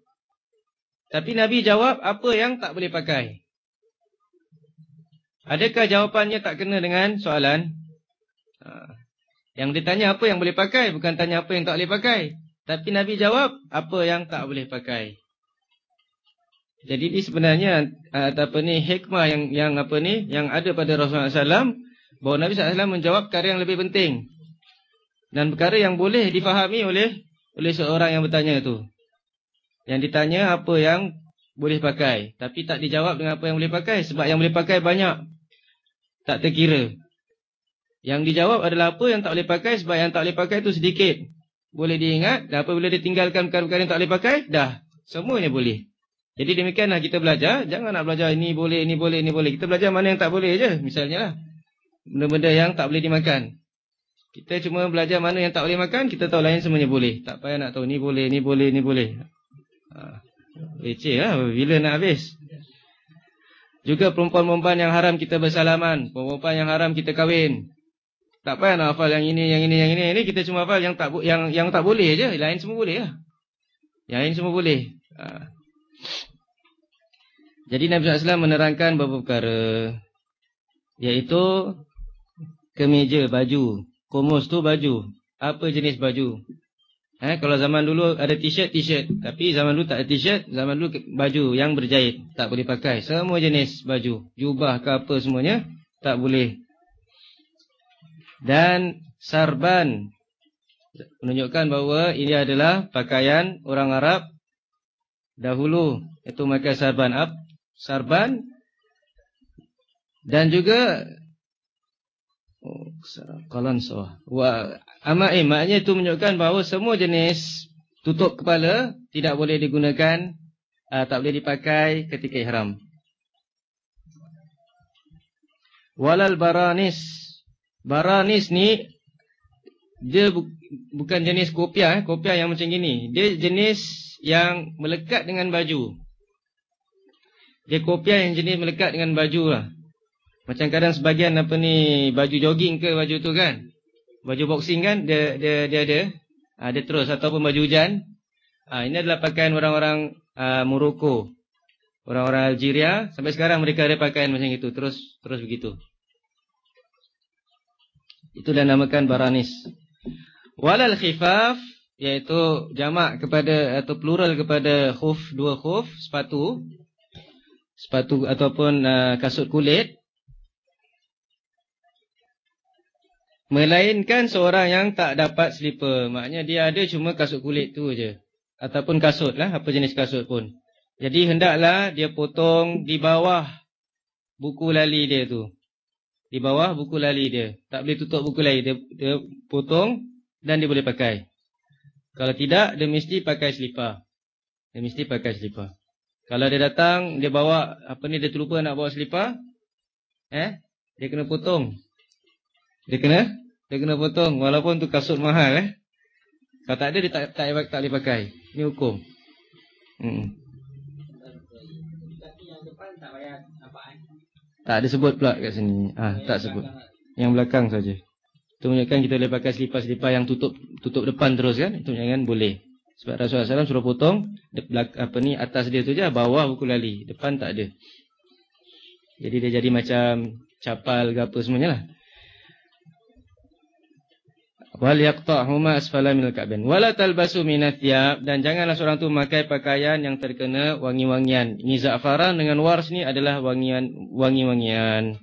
Tapi Nabi jawab, apa yang tak boleh pakai? Adakah jawapannya tak kena dengan soalan? Ha. Yang ditanya apa yang boleh pakai, bukan tanya apa yang tak boleh pakai. Tapi Nabi jawab, apa yang tak boleh pakai? Jadi ini sebenarnya uh, apa ni hikmah yang yang apa ni yang ada pada Rasulullah SAW bahawa Nabi SAW menjawab perkara yang lebih penting dan perkara yang boleh difahami oleh oleh seorang yang bertanya itu. Yang ditanya apa yang boleh pakai tapi tak dijawab dengan apa yang boleh pakai sebab yang boleh pakai banyak tak terkira. Yang dijawab adalah apa yang tak boleh pakai sebab yang tak boleh pakai itu sedikit. Boleh diingat dan apabila ditinggalkan perkara-perkara yang tak boleh pakai dah semuanya boleh. Jadi demikianlah kita belajar. Jangan nak belajar ini boleh, ini boleh, ini boleh. Kita belajar mana yang tak boleh je. Misalnya lah. Benda-benda yang tak boleh dimakan. Kita cuma belajar mana yang tak boleh makan. Kita tahu lain semuanya boleh. Tak payah nak tahu ni boleh, ni boleh, ni boleh. Ha. Leceh lah. Bila nak habis. Juga perempuan-perempuan yang haram kita bersalaman. Perempuan yang haram kita kahwin. Tak payah nak hafal yang ini, yang ini, yang ini. Ini kita cuma hafal yang tak yang yang tak boleh je. Lain semua boleh lah. Yang lain semua boleh. Haa. Jadi Nabi SAW menerangkan beberapa perkara. Iaitu kemeja, baju. Komus tu baju. Apa jenis baju? Eh, kalau zaman dulu ada t-shirt, t-shirt. Tapi zaman dulu tak ada t-shirt. Zaman dulu baju yang berjahit. Tak boleh pakai. Semua jenis baju. Jubah ke apa semuanya. Tak boleh. Dan sarban. Menunjukkan bahawa ini adalah pakaian orang Arab. Dahulu. Itu pakai sarban. Apa? Sarban dan juga oh kalan wa amai maknanya itu menunjukkan bahawa semua jenis tutup kepala tidak boleh digunakan uh, tak boleh dipakai ketika ihram. Walal baranis. Baranis ni dia bu bukan jenis kopiah eh kopiah yang macam gini. Dia jenis yang melekat dengan baju dia kopiah yang jenis melekat dengan baju lah. Macam kadang sebagian apa ni baju jogging ke baju tu kan. Baju boxing kan dia dia dia ada. Ha, dia terus ataupun baju hujan. Ha, ini adalah pakaian orang-orang uh, Morocco. Orang-orang Algeria sampai sekarang mereka ada pakaian macam itu terus terus begitu. Itu dan namakan baranis. Walal khifaf iaitu jamak kepada atau plural kepada khuf dua khuf sepatu sepatu ataupun uh, kasut kulit. Melainkan seorang yang tak dapat slipper maknanya dia ada cuma kasut kulit tu aje ataupun kasut lah apa jenis kasut pun. Jadi hendaklah dia potong di bawah buku lali dia tu. Di bawah buku lali dia. Tak boleh tutup buku lali. Dia, dia potong dan dia boleh pakai. Kalau tidak dia mesti pakai slipper dia mesti pakai slipper kalau dia datang, dia bawa apa ni dia terlupa nak bawa selipar, eh? Dia kena potong. Dia kena dia kena potong walaupun tu kasut mahal eh. Kalau tak ada dia tak tak, tak, tak boleh pakai. Ini hukum. Hmm. Tak ada sebut pula kat sini. Ah, tak sebut. Yang belakang saja. Itu menunjukkan kita boleh pakai selipar-selipar yang tutup tutup depan terus kan? Itu menunjukkan boleh. Sebab Rasulullah SAW suruh potong apa ni atas dia tu je, bawah buku lali, depan tak ada. Jadi dia jadi macam capal ke apa semuanya lah. Wal yaqta'huma asfala minal ka'bain. Wala talbasu minat thiyab dan janganlah seorang tu memakai pakaian yang terkena wangi-wangian. Ini za'faran dengan wars ni adalah wangian wangi-wangian.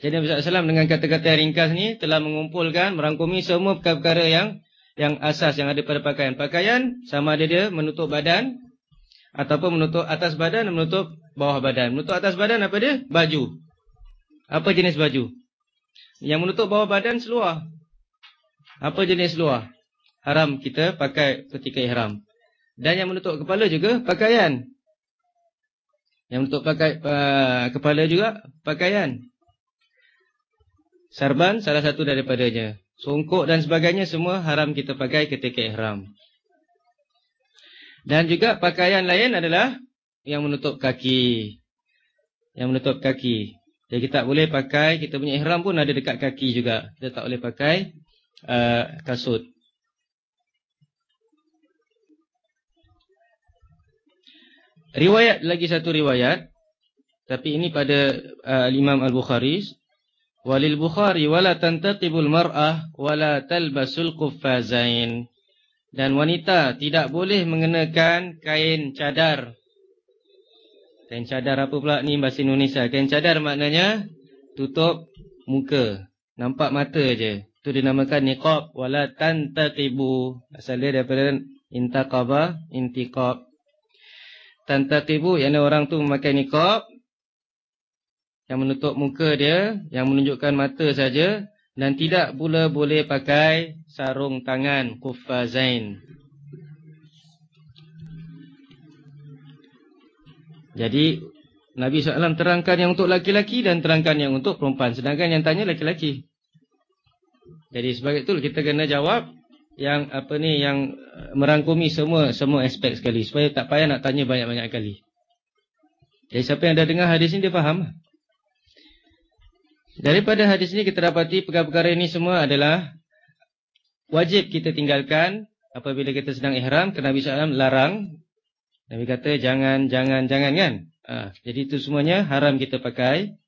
Jadi Nabi SAW dengan kata-kata ringkas ni telah mengumpulkan merangkumi semua perkara-perkara yang yang asas yang ada pada pakaian. Pakaian sama ada dia menutup badan ataupun menutup atas badan dan menutup bawah badan. Menutup atas badan apa dia? Baju. Apa jenis baju? Yang menutup bawah badan seluar. Apa jenis luar? Haram kita pakai ketika ihram. Dan yang menutup kepala juga pakaian. Yang menutup pakai uh, kepala juga pakaian. Sarban salah satu daripadanya. Songkok dan sebagainya semua haram kita pakai ketika ihram. Dan juga pakaian lain adalah yang menutup kaki. Yang menutup kaki. Jadi kita tak boleh pakai, kita punya ihram pun ada dekat kaki juga. Kita tak boleh pakai uh, kasut. Riwayat lagi satu riwayat tapi ini pada uh, Imam Al-Bukhari walil Bukhari wala tantaqibul mar'ah wala talbasul quffazain dan wanita tidak boleh mengenakan kain cadar. Kain cadar apa pula ni bahasa Indonesia? Kain cadar maknanya tutup muka. Nampak mata aje itu dinamakan niqab. Wala tantaqibu. Asal dia daripada intaqaba, intiqab. Tantaqibu yakni orang tu memakai niqab yang menutup muka dia, yang menunjukkan mata saja dan tidak pula boleh pakai sarung tangan kufazain. Jadi Nabi SAW terangkan yang untuk laki-laki dan terangkan yang untuk perempuan. Sedangkan yang tanya laki-laki. Jadi sebagai itu kita kena jawab yang apa ni yang uh, merangkumi semua semua aspek sekali supaya tak payah nak tanya banyak-banyak kali. Jadi siapa yang dah dengar hadis ini dia faham. Daripada hadis ini kita dapati perkara-perkara ini semua adalah wajib kita tinggalkan apabila kita sedang ihram kerana Nabi SAW larang. Nabi kata jangan jangan jangan kan. Ha, jadi itu semuanya haram kita pakai.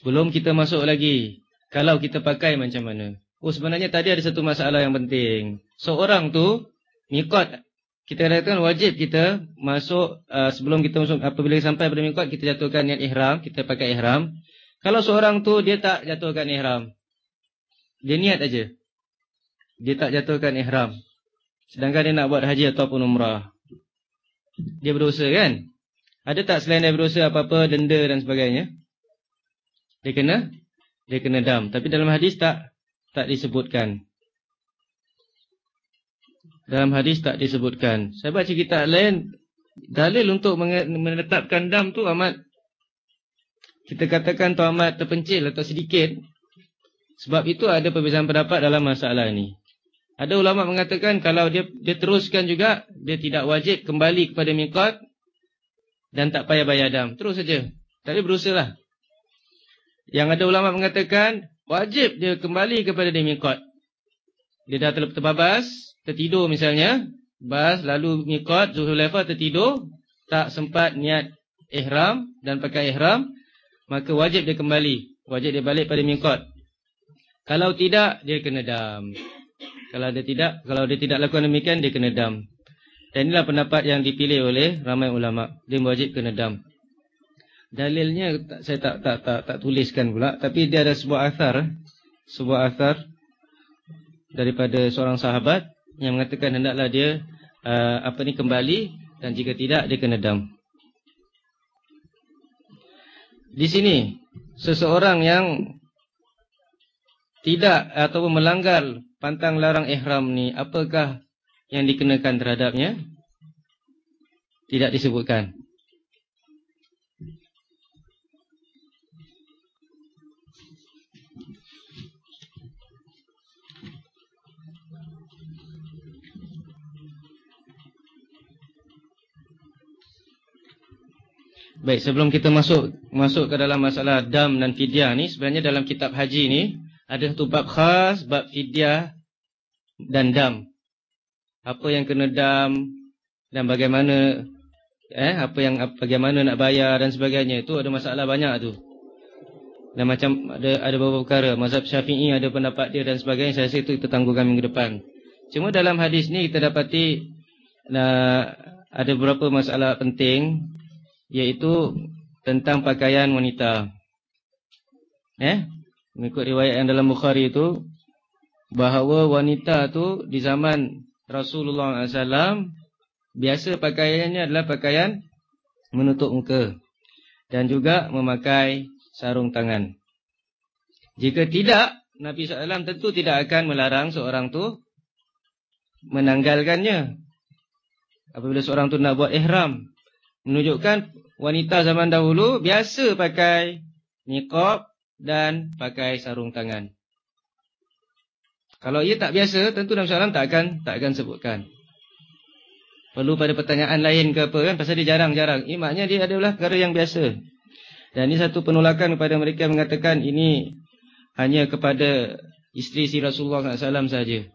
Sebelum kita masuk lagi, kalau kita pakai macam mana? Oh sebenarnya tadi ada satu masalah yang penting. Seorang tu mikot kita katakan wajib kita masuk uh, sebelum kita masuk apabila sampai pada mikot kita jatuhkan niat ihram, kita pakai ihram. Kalau seorang tu dia tak jatuhkan ihram. Dia niat aja. Dia tak jatuhkan ihram. Sedangkan dia nak buat haji ataupun umrah. Dia berdosa kan? Ada tak selain dia berdosa apa-apa denda dan sebagainya? dia kena dia kena dam tapi dalam hadis tak tak disebutkan dalam hadis tak disebutkan. Saya baca kitab lain. Dalil untuk menetapkan dam tu amat kita katakan tu amat terpencil atau sedikit. Sebab itu ada perbezaan pendapat dalam masalah ini ada ulama mengatakan kalau dia dia teruskan juga dia tidak wajib kembali kepada miqat dan tak payah bayar dam. Terus saja. Tapi berusahalah. Yang ada ulama mengatakan wajib dia kembali kepada demiqat. Dia dah terbabas, tertidur misalnya, bas lalu miqat Zulhulaifah tertidur, tak sempat niat ihram dan pakai ihram, maka wajib dia kembali, wajib dia balik pada miqat. Kalau tidak dia kena dam. Kalau dia tidak, kalau dia tidak lakukan demikian dia kena dam. Dan inilah pendapat yang dipilih oleh ramai ulama. Dia wajib kena dam. Dalilnya saya tak tak tak tak tuliskan pula tapi dia ada sebuah asar sebuah asar daripada seorang sahabat yang mengatakan hendaklah dia uh, apa ni kembali dan jika tidak dia kena dam. Di sini seseorang yang tidak ataupun melanggar pantang larang ihram ni apakah yang dikenakan terhadapnya? Tidak disebutkan. Baik, sebelum kita masuk masuk ke dalam masalah dam dan fidyah ni, sebenarnya dalam kitab haji ni ada satu bab khas, bab fidyah dan dam. Apa yang kena dam dan bagaimana eh apa yang bagaimana nak bayar dan sebagainya itu ada masalah banyak tu. Dan macam ada ada beberapa perkara mazhab Syafi'i ada pendapat dia dan sebagainya saya rasa itu kita tangguhkan minggu depan. Cuma dalam hadis ni kita dapati uh, ada beberapa masalah penting iaitu tentang pakaian wanita. Eh? Mengikut riwayat yang dalam Bukhari itu bahawa wanita tu di zaman Rasulullah SAW biasa pakaiannya adalah pakaian menutup muka dan juga memakai sarung tangan. Jika tidak, Nabi SAW tentu tidak akan melarang seorang tu menanggalkannya. Apabila seorang tu nak buat ihram. Menunjukkan wanita zaman dahulu biasa pakai niqab dan pakai sarung tangan. Kalau ia tak biasa, tentu Nabi SAW tak akan, tak akan sebutkan. Perlu pada pertanyaan lain ke apa kan, pasal dia jarang-jarang. Ini maknanya dia adalah perkara yang biasa. Dan ini satu penolakan kepada mereka mengatakan ini hanya kepada isteri si Rasulullah SAW saja.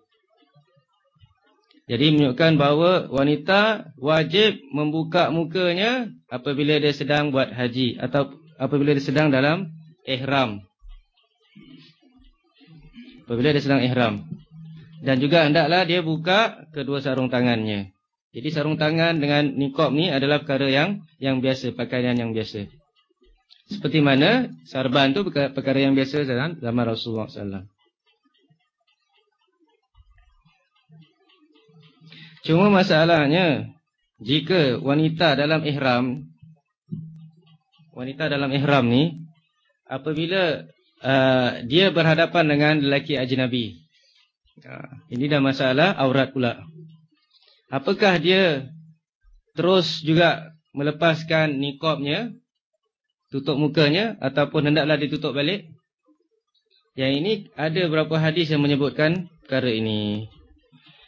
Jadi menunjukkan bahawa wanita wajib membuka mukanya apabila dia sedang buat haji atau apabila dia sedang dalam ihram. Apabila dia sedang ihram. Dan juga hendaklah dia buka kedua sarung tangannya. Jadi sarung tangan dengan nikab ni adalah perkara yang yang biasa, pakaian yang biasa. Seperti mana sarban tu perkara yang biasa zaman Rasulullah SAW. Cuma masalahnya jika wanita dalam ihram wanita dalam ihram ni apabila uh, dia berhadapan dengan lelaki ajnabi. Uh, ini dah masalah aurat pula. Apakah dia terus juga melepaskan niqabnya tutup mukanya ataupun hendaklah ditutup balik. Yang ini ada beberapa hadis yang menyebutkan perkara ini.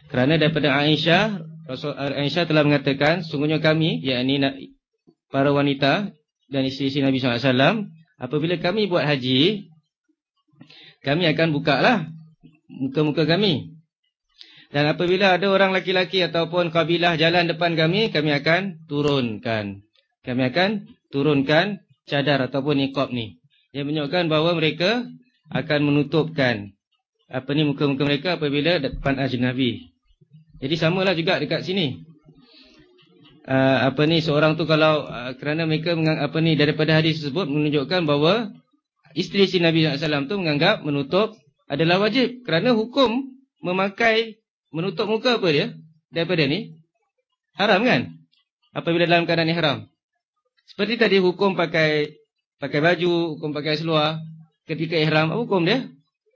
Kerana daripada Aisyah, Rasul Aisyah telah mengatakan, sungguhnya kami, yakni para wanita dan isteri-isteri Nabi SAW, apabila kami buat haji, kami akan buka lah muka-muka kami. Dan apabila ada orang laki-laki ataupun kabilah jalan depan kami, kami akan turunkan. Kami akan turunkan cadar ataupun niqab ni. Yang menunjukkan bahawa mereka akan menutupkan apa ni muka-muka mereka apabila depan ajnabi. Jadi samalah juga dekat sini. Uh, apa ni seorang tu kalau uh, kerana mereka mengang, apa ni daripada hadis tersebut menunjukkan bahawa isteri si Nabi SAW tu menganggap menutup adalah wajib kerana hukum memakai menutup muka apa dia daripada ni haram kan apabila dalam keadaan ihram seperti tadi hukum pakai pakai baju, hukum pakai seluar ketika ihram, apa hukum dia?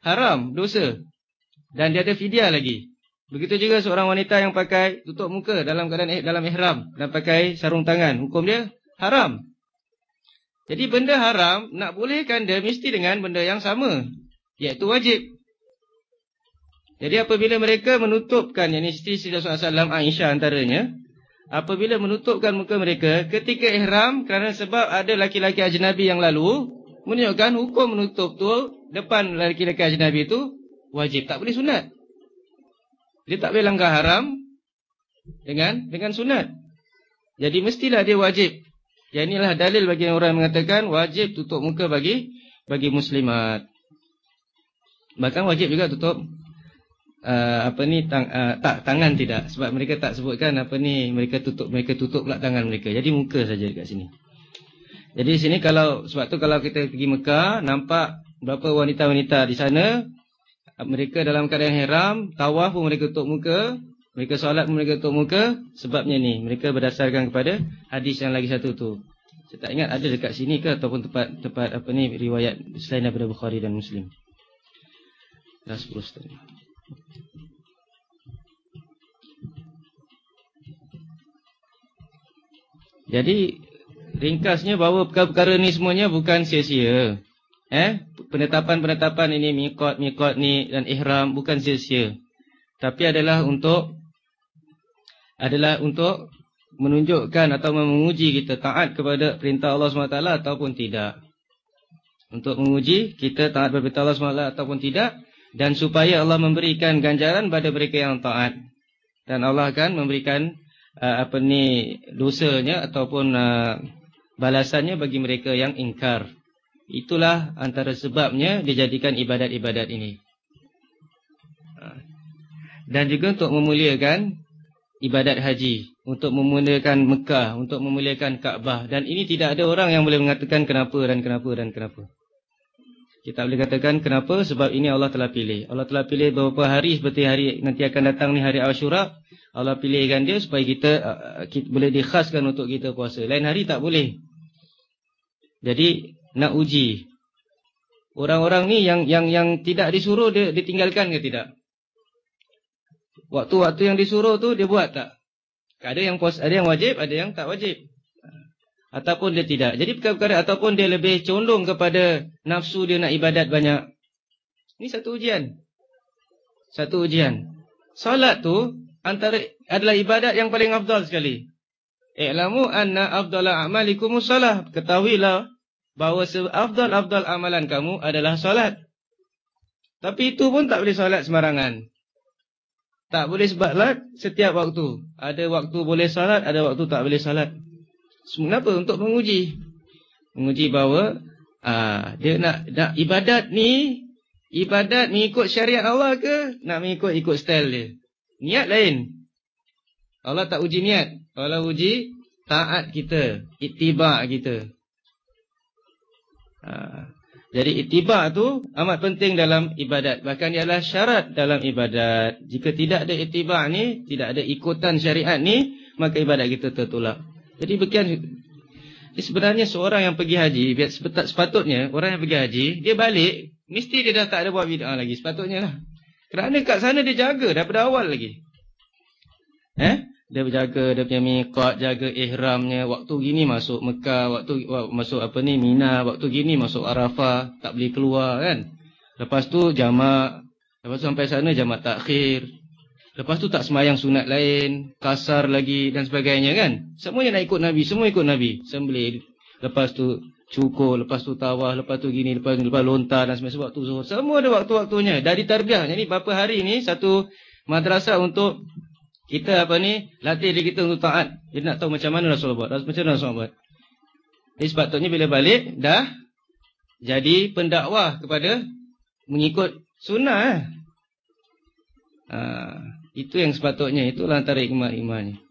Haram, dosa. Dan dia ada fidyah lagi. Begitu juga seorang wanita yang pakai tutup muka dalam keadaan eh, dalam ihram dan pakai sarung tangan, hukum dia haram. Jadi benda haram nak bolehkan dia mesti dengan benda yang sama, iaitu wajib. Jadi apabila mereka menutupkan yang isteri Rasulullah SAW Aisyah antaranya, apabila menutupkan muka mereka ketika ihram kerana sebab ada laki-laki ajnabi yang lalu menunjukkan hukum menutup tu depan laki-laki ajnabi itu wajib tak boleh sunat dia tak boleh langgar haram dengan dengan sunat. Jadi mestilah dia wajib. Yang inilah dalil bagi orang yang mengatakan wajib tutup muka bagi bagi muslimat. Bahkan wajib juga tutup uh, apa ni tang, uh, tak tangan tidak. Sebab mereka tak sebutkan apa ni mereka tutup mereka tutup pula tangan mereka. Jadi muka saja dekat sini. Jadi sini kalau sebab tu kalau kita pergi Mekah nampak berapa wanita-wanita di sana mereka dalam keadaan heram tawaf pun mereka tutup muka mereka solat pun mereka tutup muka sebabnya ni mereka berdasarkan kepada hadis yang lagi satu tu. Saya tak ingat ada dekat sini ke ataupun tempat tempat apa ni riwayat selain daripada Bukhari dan Muslim. Dah 10 setengah. Jadi ringkasnya bahawa perkara-perkara ni semuanya bukan sia-sia. Eh, penetapan-penetapan ini mikot-mikot ni dan ihram bukan sia-sia. Tapi adalah untuk adalah untuk menunjukkan atau menguji kita taat kepada perintah Allah SWT ataupun tidak. Untuk menguji kita taat kepada perintah Allah SWT ataupun tidak dan supaya Allah memberikan ganjaran pada mereka yang taat dan Allah akan memberikan uh, apa ni dosanya ataupun uh, balasannya bagi mereka yang ingkar itulah antara sebabnya dijadikan ibadat-ibadat ini uh, dan juga untuk memuliakan ibadat haji untuk memuliakan Mekah untuk memuliakan Kaabah dan ini tidak ada orang yang boleh mengatakan kenapa dan kenapa dan kenapa kita boleh katakan kenapa? Sebab ini Allah telah pilih. Allah telah pilih beberapa hari seperti hari nanti akan datang ni hari Ashura. Allah pilihkan dia supaya kita, uh, kita boleh dikhaskan untuk kita puasa. Lain hari tak boleh. Jadi nak uji. Orang-orang ni yang yang yang tidak disuruh dia ditinggalkan ke tidak? Waktu-waktu yang disuruh tu dia buat tak? Ada yang puas, ada yang wajib, ada yang tak wajib ataupun dia tidak. Jadi perkara-perkara ataupun dia lebih condong kepada nafsu dia nak ibadat banyak. Ini satu ujian. Satu ujian. Salat tu antara adalah ibadat yang paling afdal sekali. I'lamu anna afdala a'malikum salah. Ketahuilah bahawa afdal-afdal amalan kamu adalah salat. Tapi itu pun tak boleh salat sembarangan. Tak boleh sebab setiap waktu. Ada waktu boleh salat, ada waktu tak boleh salat. Kenapa? Untuk menguji. Menguji bahawa aa, dia nak, nak ibadat ni, ibadat mengikut syariat Allah ke? Nak mengikut ikut style dia. Niat lain. Allah tak uji niat. Allah uji taat kita. Itibak kita. Aa, jadi itibak tu amat penting dalam ibadat. Bahkan dia adalah syarat dalam ibadat. Jika tidak ada itibak ni, tidak ada ikutan syariat ni, maka ibadat kita tertolak. Jadi bagian sebenarnya seorang yang pergi haji, sepatutnya orang yang pergi haji, dia balik, mesti dia dah tak ada buat bid'ah lagi, sepatutnya lah. Kerana kat sana dia jaga daripada awal lagi. Eh? Dia berjaga, dia punya mikot, jaga ihramnya, waktu gini masuk Mekah, waktu masuk apa ni, Mina, waktu gini masuk Arafah, tak boleh keluar kan. Lepas tu jamak, lepas tu sampai sana jamak takhir, Lepas tu tak semayang sunat lain, kasar lagi dan sebagainya kan. Semuanya nak ikut Nabi, semua ikut Nabi. Sembelih, lepas tu cukur, lepas tu tawah, lepas tu gini, lepas, lepas lontar dan sebagainya. Waktu zuhur. Semua ada waktu-waktunya. Dari tarbiyah. Jadi berapa hari ni satu madrasah untuk kita apa ni, latih diri kita untuk taat. Jadi nak tahu macam mana Rasulullah buat. Macam mana Rasulullah buat. Jadi sepatutnya bila balik, dah jadi pendakwah kepada mengikut sunnah. Eh. Haa. Itu yang sepatutnya itulah antara hikmah-hikmahnya.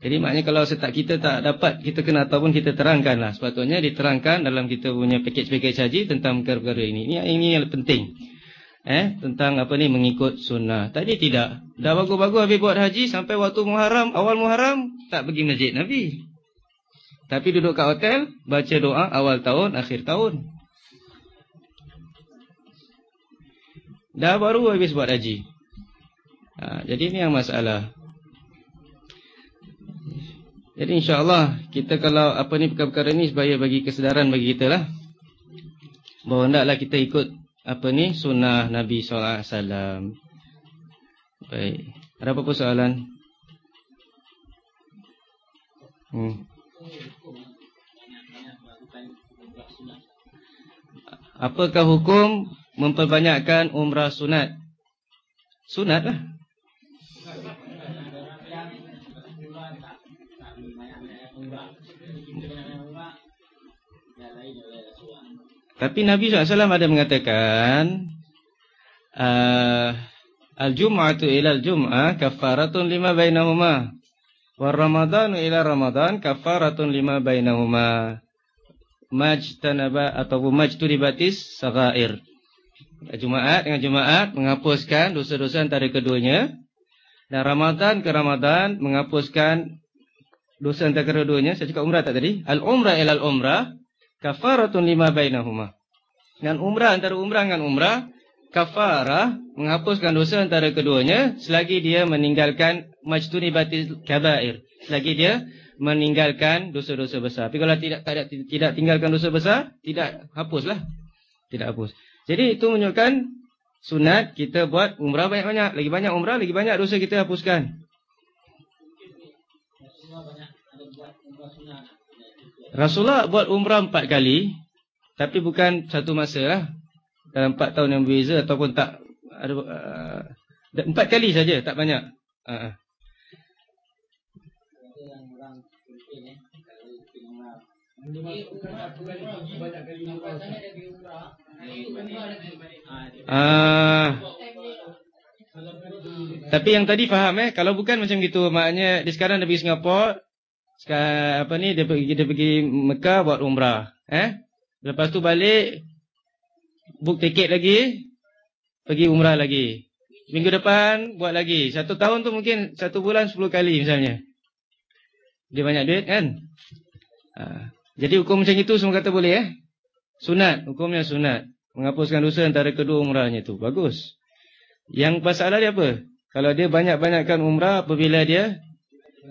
Jadi maknanya kalau setak kita tak dapat kita kena ataupun kita terangkanlah sepatutnya diterangkan dalam kita punya package-package haji tentang perkara-perkara ini. Ini ini yang penting. Eh tentang apa ni mengikut sunnah. Tadi tidak. Dah bagus-bagus habis buat haji sampai waktu Muharram, awal Muharram tak pergi masjid Nabi. Tapi duduk kat hotel baca doa awal tahun, akhir tahun. Dah baru habis buat haji. Ha, jadi ini yang masalah. Jadi insyaAllah kita kalau apa ni perkara-perkara ni supaya bagi kesedaran bagi kita lah. Bahawa hendaklah kita ikut apa ni sunnah Nabi SAW. Baik. Ada apa-apa soalan? Hmm. Apakah hukum memperbanyakkan umrah sunat? Sunat lah. Tapi Nabi SAW ada mengatakan uh, Al-Jum'atu ila al-Jum'ah kafaratun lima bainahuma Wa Ramadanu ila Ramadan kafaratun lima bainahuma. Majtanaba atau majturibatis sagair Jumaat dengan Jumaat menghapuskan dosa-dosa antara keduanya Dan Ramadan ke Ramadan menghapuskan dosa antara keduanya. Saya cakap umrah tak tadi? Al-Umrah ila al-Umrah kafaratun lima bainahuma. Dan umrah antara umrah dengan umrah, kafarah menghapuskan dosa antara keduanya selagi dia meninggalkan majtuni batil kabair. Selagi dia meninggalkan dosa-dosa besar. Tapi kalau tidak tidak tidak tinggalkan dosa besar, tidak hapuslah. Tidak hapus. Jadi itu menunjukkan sunat kita buat umrah banyak-banyak. Lagi banyak umrah, lagi banyak dosa kita hapuskan. Rasulullah buat umrah empat kali Tapi bukan satu masa lah dalam empat tahun yang berbeza ataupun tak ada uh, empat kali saja tak banyak. Uh. Ah. Tapi yang tadi faham eh kalau bukan macam gitu maknanya di sekarang pergi Singapura sekarang apa ni dia pergi dia pergi Mekah buat umrah eh lepas tu balik book tiket lagi pergi umrah lagi minggu depan buat lagi satu tahun tu mungkin satu bulan sepuluh kali misalnya dia banyak duit kan ha. Jadi hukum macam itu semua kata boleh eh. Sunat, hukumnya sunat. Menghapuskan dosa antara kedua umrahnya itu. Bagus. Yang masalah dia apa? Kalau dia banyak-banyakkan umrah apabila dia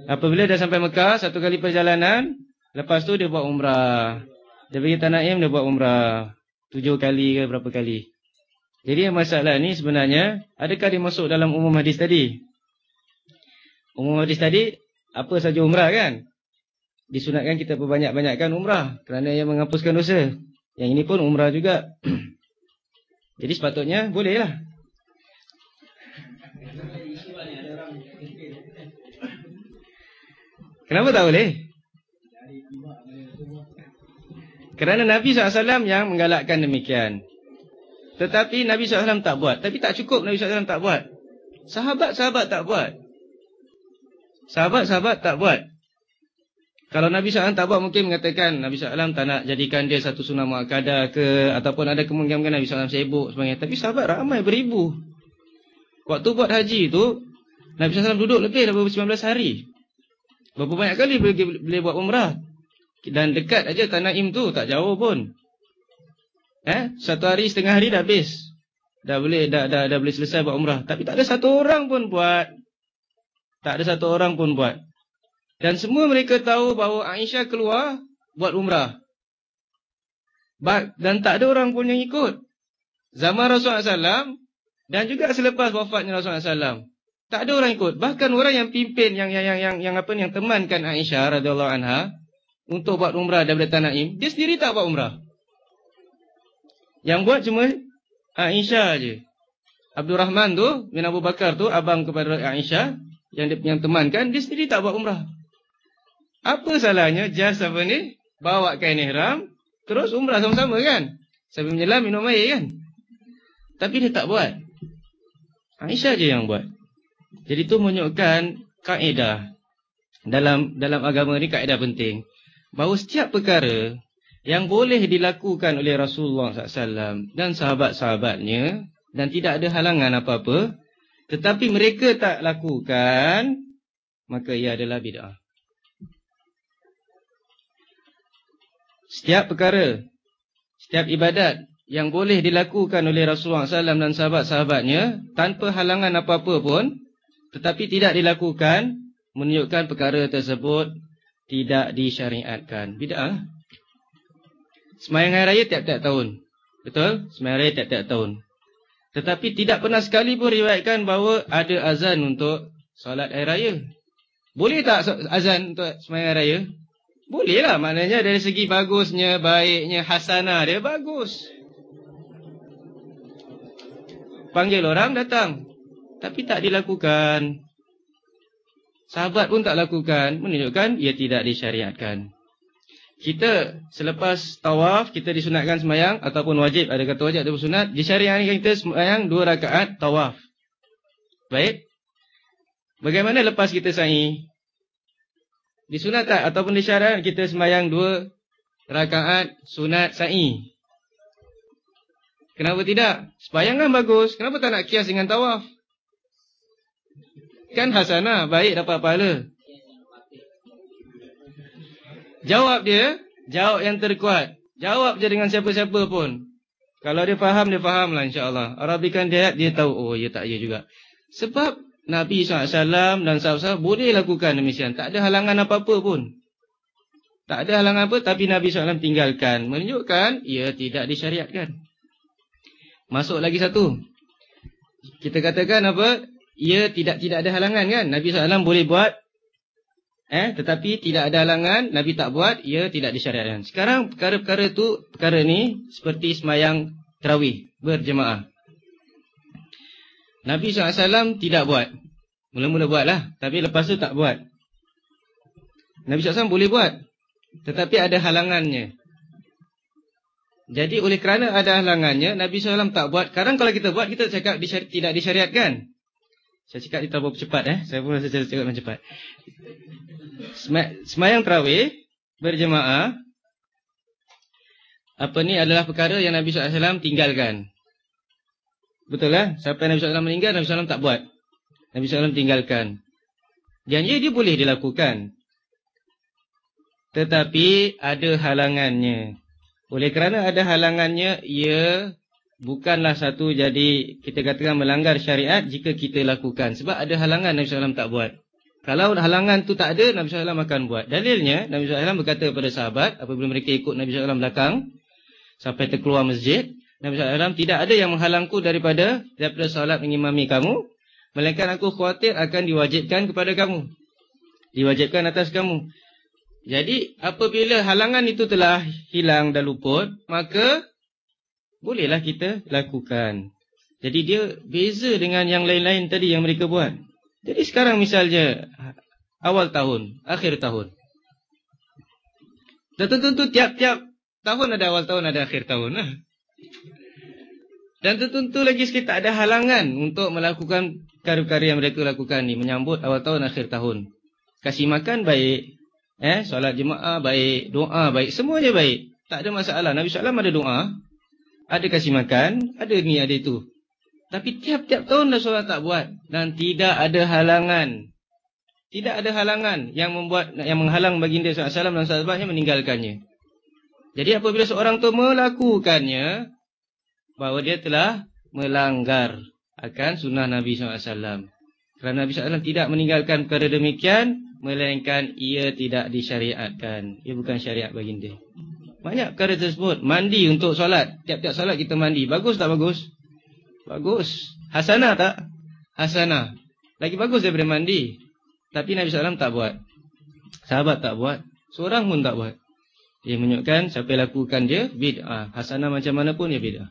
apabila dia sampai Mekah satu kali perjalanan, lepas tu dia buat umrah. Dia pergi Tanaim dia buat umrah. Tujuh kali ke berapa kali. Jadi masalah ni sebenarnya adakah dia masuk dalam umum hadis tadi? Umum hadis tadi apa saja umrah kan? disunatkan kita perbanyak-banyakkan umrah kerana ia menghapuskan dosa. Yang ini pun umrah juga. Jadi sepatutnya bolehlah. Kenapa tak boleh? Kerana Nabi SAW yang menggalakkan demikian. Tetapi Nabi SAW tak buat. Tapi tak cukup Nabi SAW tak buat. Sahabat-sahabat tak buat. Sahabat-sahabat tak buat. Kalau Nabi SAW tak buat mungkin mengatakan Nabi SAW tak nak jadikan dia satu sunnah mu'akadah ke Ataupun ada kemungkinan Nabi SAW sibuk sebagainya Tapi sahabat ramai beribu Waktu buat haji tu Nabi SAW duduk lebih daripada 19 hari Berapa banyak kali boleh, boleh buat umrah Dan dekat aja Tanaim tu tak jauh pun Eh, Satu hari setengah hari dah habis Dah boleh dah, dah, dah boleh selesai buat umrah Tapi tak ada satu orang pun buat Tak ada satu orang pun buat dan semua mereka tahu bahawa Aisyah keluar buat umrah. Dan tak ada orang pun yang ikut. Zaman Rasulullah SAW dan juga selepas wafatnya Rasulullah SAW. Tak ada orang ikut. Bahkan orang yang pimpin yang yang yang yang, yang apa yang temankan Aisyah radhiyallahu anha untuk buat umrah daripada Tanaim, dia sendiri tak buat umrah. Yang buat cuma Aisyah aja. Abdul Rahman tu bin Abu Bakar tu abang kepada Aisyah yang dia yang temankan dia sendiri tak buat umrah. Apa salahnya jas apa ni? Bawa kain ihram, terus umrah sama-sama kan? Sambil menyelam minum air kan? Tapi dia tak buat. Aisyah je yang buat. Jadi tu menunjukkan kaedah dalam dalam agama ni kaedah penting bahawa setiap perkara yang boleh dilakukan oleh Rasulullah SAW dan sahabat-sahabatnya dan tidak ada halangan apa-apa tetapi mereka tak lakukan maka ia adalah bid'ah. Setiap perkara, setiap ibadat yang boleh dilakukan oleh Rasulullah SAW dan sahabat-sahabatnya tanpa halangan apa-apa pun, tetapi tidak dilakukan, menunjukkan perkara tersebut tidak disyariatkan. Bid'ah. Semayang Hari Raya tiap-tiap tahun. Betul? Semayang Raya tiap-tiap tahun. Tetapi tidak pernah sekali pun riwayatkan bahawa ada azan untuk solat Hari Raya. Boleh tak azan untuk Semayang Hari Raya? Boleh lah maknanya dari segi bagusnya, baiknya, hasanah dia bagus. Panggil orang datang. Tapi tak dilakukan. Sahabat pun tak lakukan. Menunjukkan ia tidak disyariatkan. Kita selepas tawaf, kita disunatkan semayang. Ataupun wajib, ada kata wajib ataupun sunat. Disyariatkan kita semayang dua rakaat tawaf. Baik. Bagaimana lepas kita sa'i? Disunat tak ataupun disyarat kita sembahyang dua rakaat sunat sa'i? Kenapa tidak? Sembahyang kan bagus. Kenapa tak nak kias dengan tawaf? Kan hasanah, baik dapat pahala. Jawab dia, jawab yang terkuat. Jawab je dengan siapa-siapa pun. Kalau dia faham, dia faham lah insyaAllah. Arabikan dia, dia tahu, oh ya tak ya juga. Sebab Nabi SAW dan sahabat-sahabat boleh lakukan demikian. Tak ada halangan apa-apa pun. Tak ada halangan apa tapi Nabi SAW tinggalkan. Menunjukkan ia tidak disyariatkan. Masuk lagi satu. Kita katakan apa? Ia tidak tidak ada halangan kan? Nabi SAW boleh buat. Eh, tetapi tidak ada halangan. Nabi tak buat. Ia tidak disyariatkan. Sekarang perkara-perkara tu, perkara ni seperti semayang terawih berjemaah. Nabi SAW tidak buat. Mula-mula buatlah. Tapi lepas tu tak buat. Nabi SAW boleh buat. Tetapi ada halangannya. Jadi oleh kerana ada halangannya, Nabi SAW tak buat. Sekarang kalau kita buat, kita cakap disyari tidak disyariatkan. Saya cakap dia terlalu cepat. Eh? Saya pun rasa cakap dengan cepat. Semayang terawih, berjemaah. Apa ni adalah perkara yang Nabi SAW tinggalkan. Betul lah. Sampai Nabi SAW meninggal, Nabi SAW tak buat. Nabi SAW tinggalkan. Ia dia boleh dilakukan. Tetapi ada halangannya. Oleh kerana ada halangannya, ia bukanlah satu jadi kita katakan melanggar syariat jika kita lakukan. Sebab ada halangan Nabi SAW tak buat. Kalau halangan tu tak ada, Nabi SAW akan buat. Dalilnya, Nabi SAW berkata kepada sahabat, apabila mereka ikut Nabi SAW belakang, sampai terkeluar masjid, Nabi SAW tidak ada yang menghalangku daripada daripada solat mengimami kamu, melainkan aku khawatir akan diwajibkan kepada kamu. Diwajibkan atas kamu. Jadi apabila halangan itu telah hilang dan luput, maka bolehlah kita lakukan. Jadi dia beza dengan yang lain-lain tadi yang mereka buat. Jadi sekarang misalnya awal tahun, akhir tahun. Dan tentu tiap-tiap tahun ada awal tahun, ada akhir tahun. Dan tentu lagi sekitar ada halangan untuk melakukan karya-karya yang mereka lakukan ni. Menyambut awal tahun, akhir tahun. Kasih makan baik, Eh, solat jemaah baik, doa baik, semuanya baik. Tak ada masalah. Nabi SAW ada doa, ada kasih makan, ada ni, ada itu. Tapi tiap-tiap tahun dah solat tak buat. Dan tidak ada halangan. Tidak ada halangan yang membuat yang menghalang baginda SAW dan sahabatnya meninggalkannya. Jadi apabila seorang tu melakukannya, bahawa dia telah melanggar akan sunnah Nabi SAW. Kerana Nabi SAW tidak meninggalkan perkara demikian, Melainkan ia tidak disyariatkan Ia bukan syariat baginda Banyak perkara tersebut. Mandi untuk solat. Tiap-tiap solat kita mandi. Bagus tak bagus? Bagus. Hasanah tak? Hasanah. Lagi bagus daripada mandi. Tapi Nabi SAW tak buat. Sahabat tak buat. Seorang pun tak buat. Ia menunjukkan siapa yang lakukan dia Bid'ah. Hasanah macam mana pun dia bid'ah.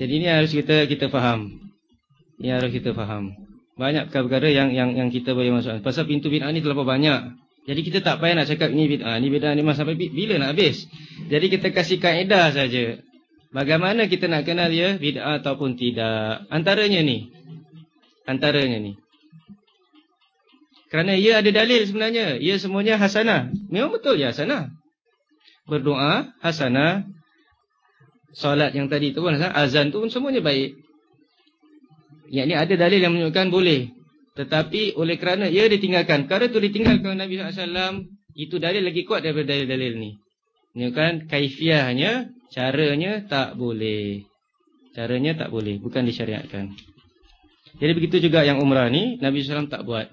Jadi ini harus kita kita faham. Ini harus kita faham. Banyak perkara yang yang yang kita boleh masuk. Pasal pintu bid'ah ni terlalu banyak. Jadi kita tak payah nak cakap ini bid'ah, ni bid'ah ni sampai bila nak habis. Jadi kita kasih kaedah saja. Bagaimana kita nak kenal dia bid'ah ataupun tidak. Antaranya ni. Antaranya ni. Kerana ia ada dalil sebenarnya. Ia semuanya hasanah. Memang betul ya hasanah. Berdoa hasanah. Solat yang tadi tu pun azan tu pun semuanya baik. Yang ini ada dalil yang menunjukkan boleh. Tetapi oleh kerana ia ditinggalkan. Perkara itu ditinggalkan Nabi SAW. Itu dalil lagi kuat daripada dalil-dalil ni. Menunjukkan kaifiahnya. Caranya tak boleh. Caranya tak boleh. Bukan disyariatkan. Jadi begitu juga yang umrah ni. Nabi SAW tak buat.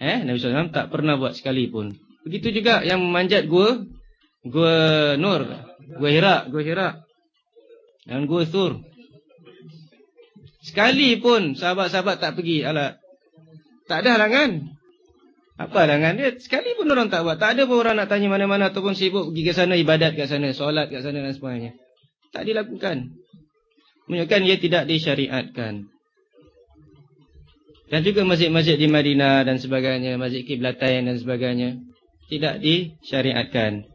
Eh, Nabi SAW tak pernah buat sekalipun. Begitu juga yang memanjat gua. Gua Nur. Gua Hira. Gua Hira. Dan gua Sur. Sekali pun sahabat-sahabat tak pergi. Alah. Tak ada halangan. Apa halangan dia? Sekali pun orang tak buat. Tak ada pun orang nak tanya mana-mana ataupun sibuk pergi ke sana, ibadat ke sana, solat ke sana dan sebagainya. Tak dilakukan. Menunjukkan ia tidak disyariatkan. Dan juga masjid-masjid di Madinah dan sebagainya, masjid Qiblatain dan sebagainya. Tidak disyariatkan.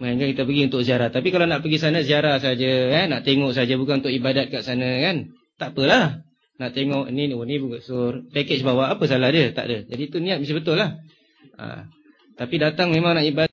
Melainkan kita pergi untuk ziarah. Tapi kalau nak pergi sana, ziarah saja. Eh? Nak tengok saja, bukan untuk ibadat kat sana kan. Tak apalah. Nak tengok ni, oh, ni buka sur. Package bawa, apa salah dia? Tak ada. Jadi itu niat mesti betul lah. Ha. Tapi datang memang nak ibadah.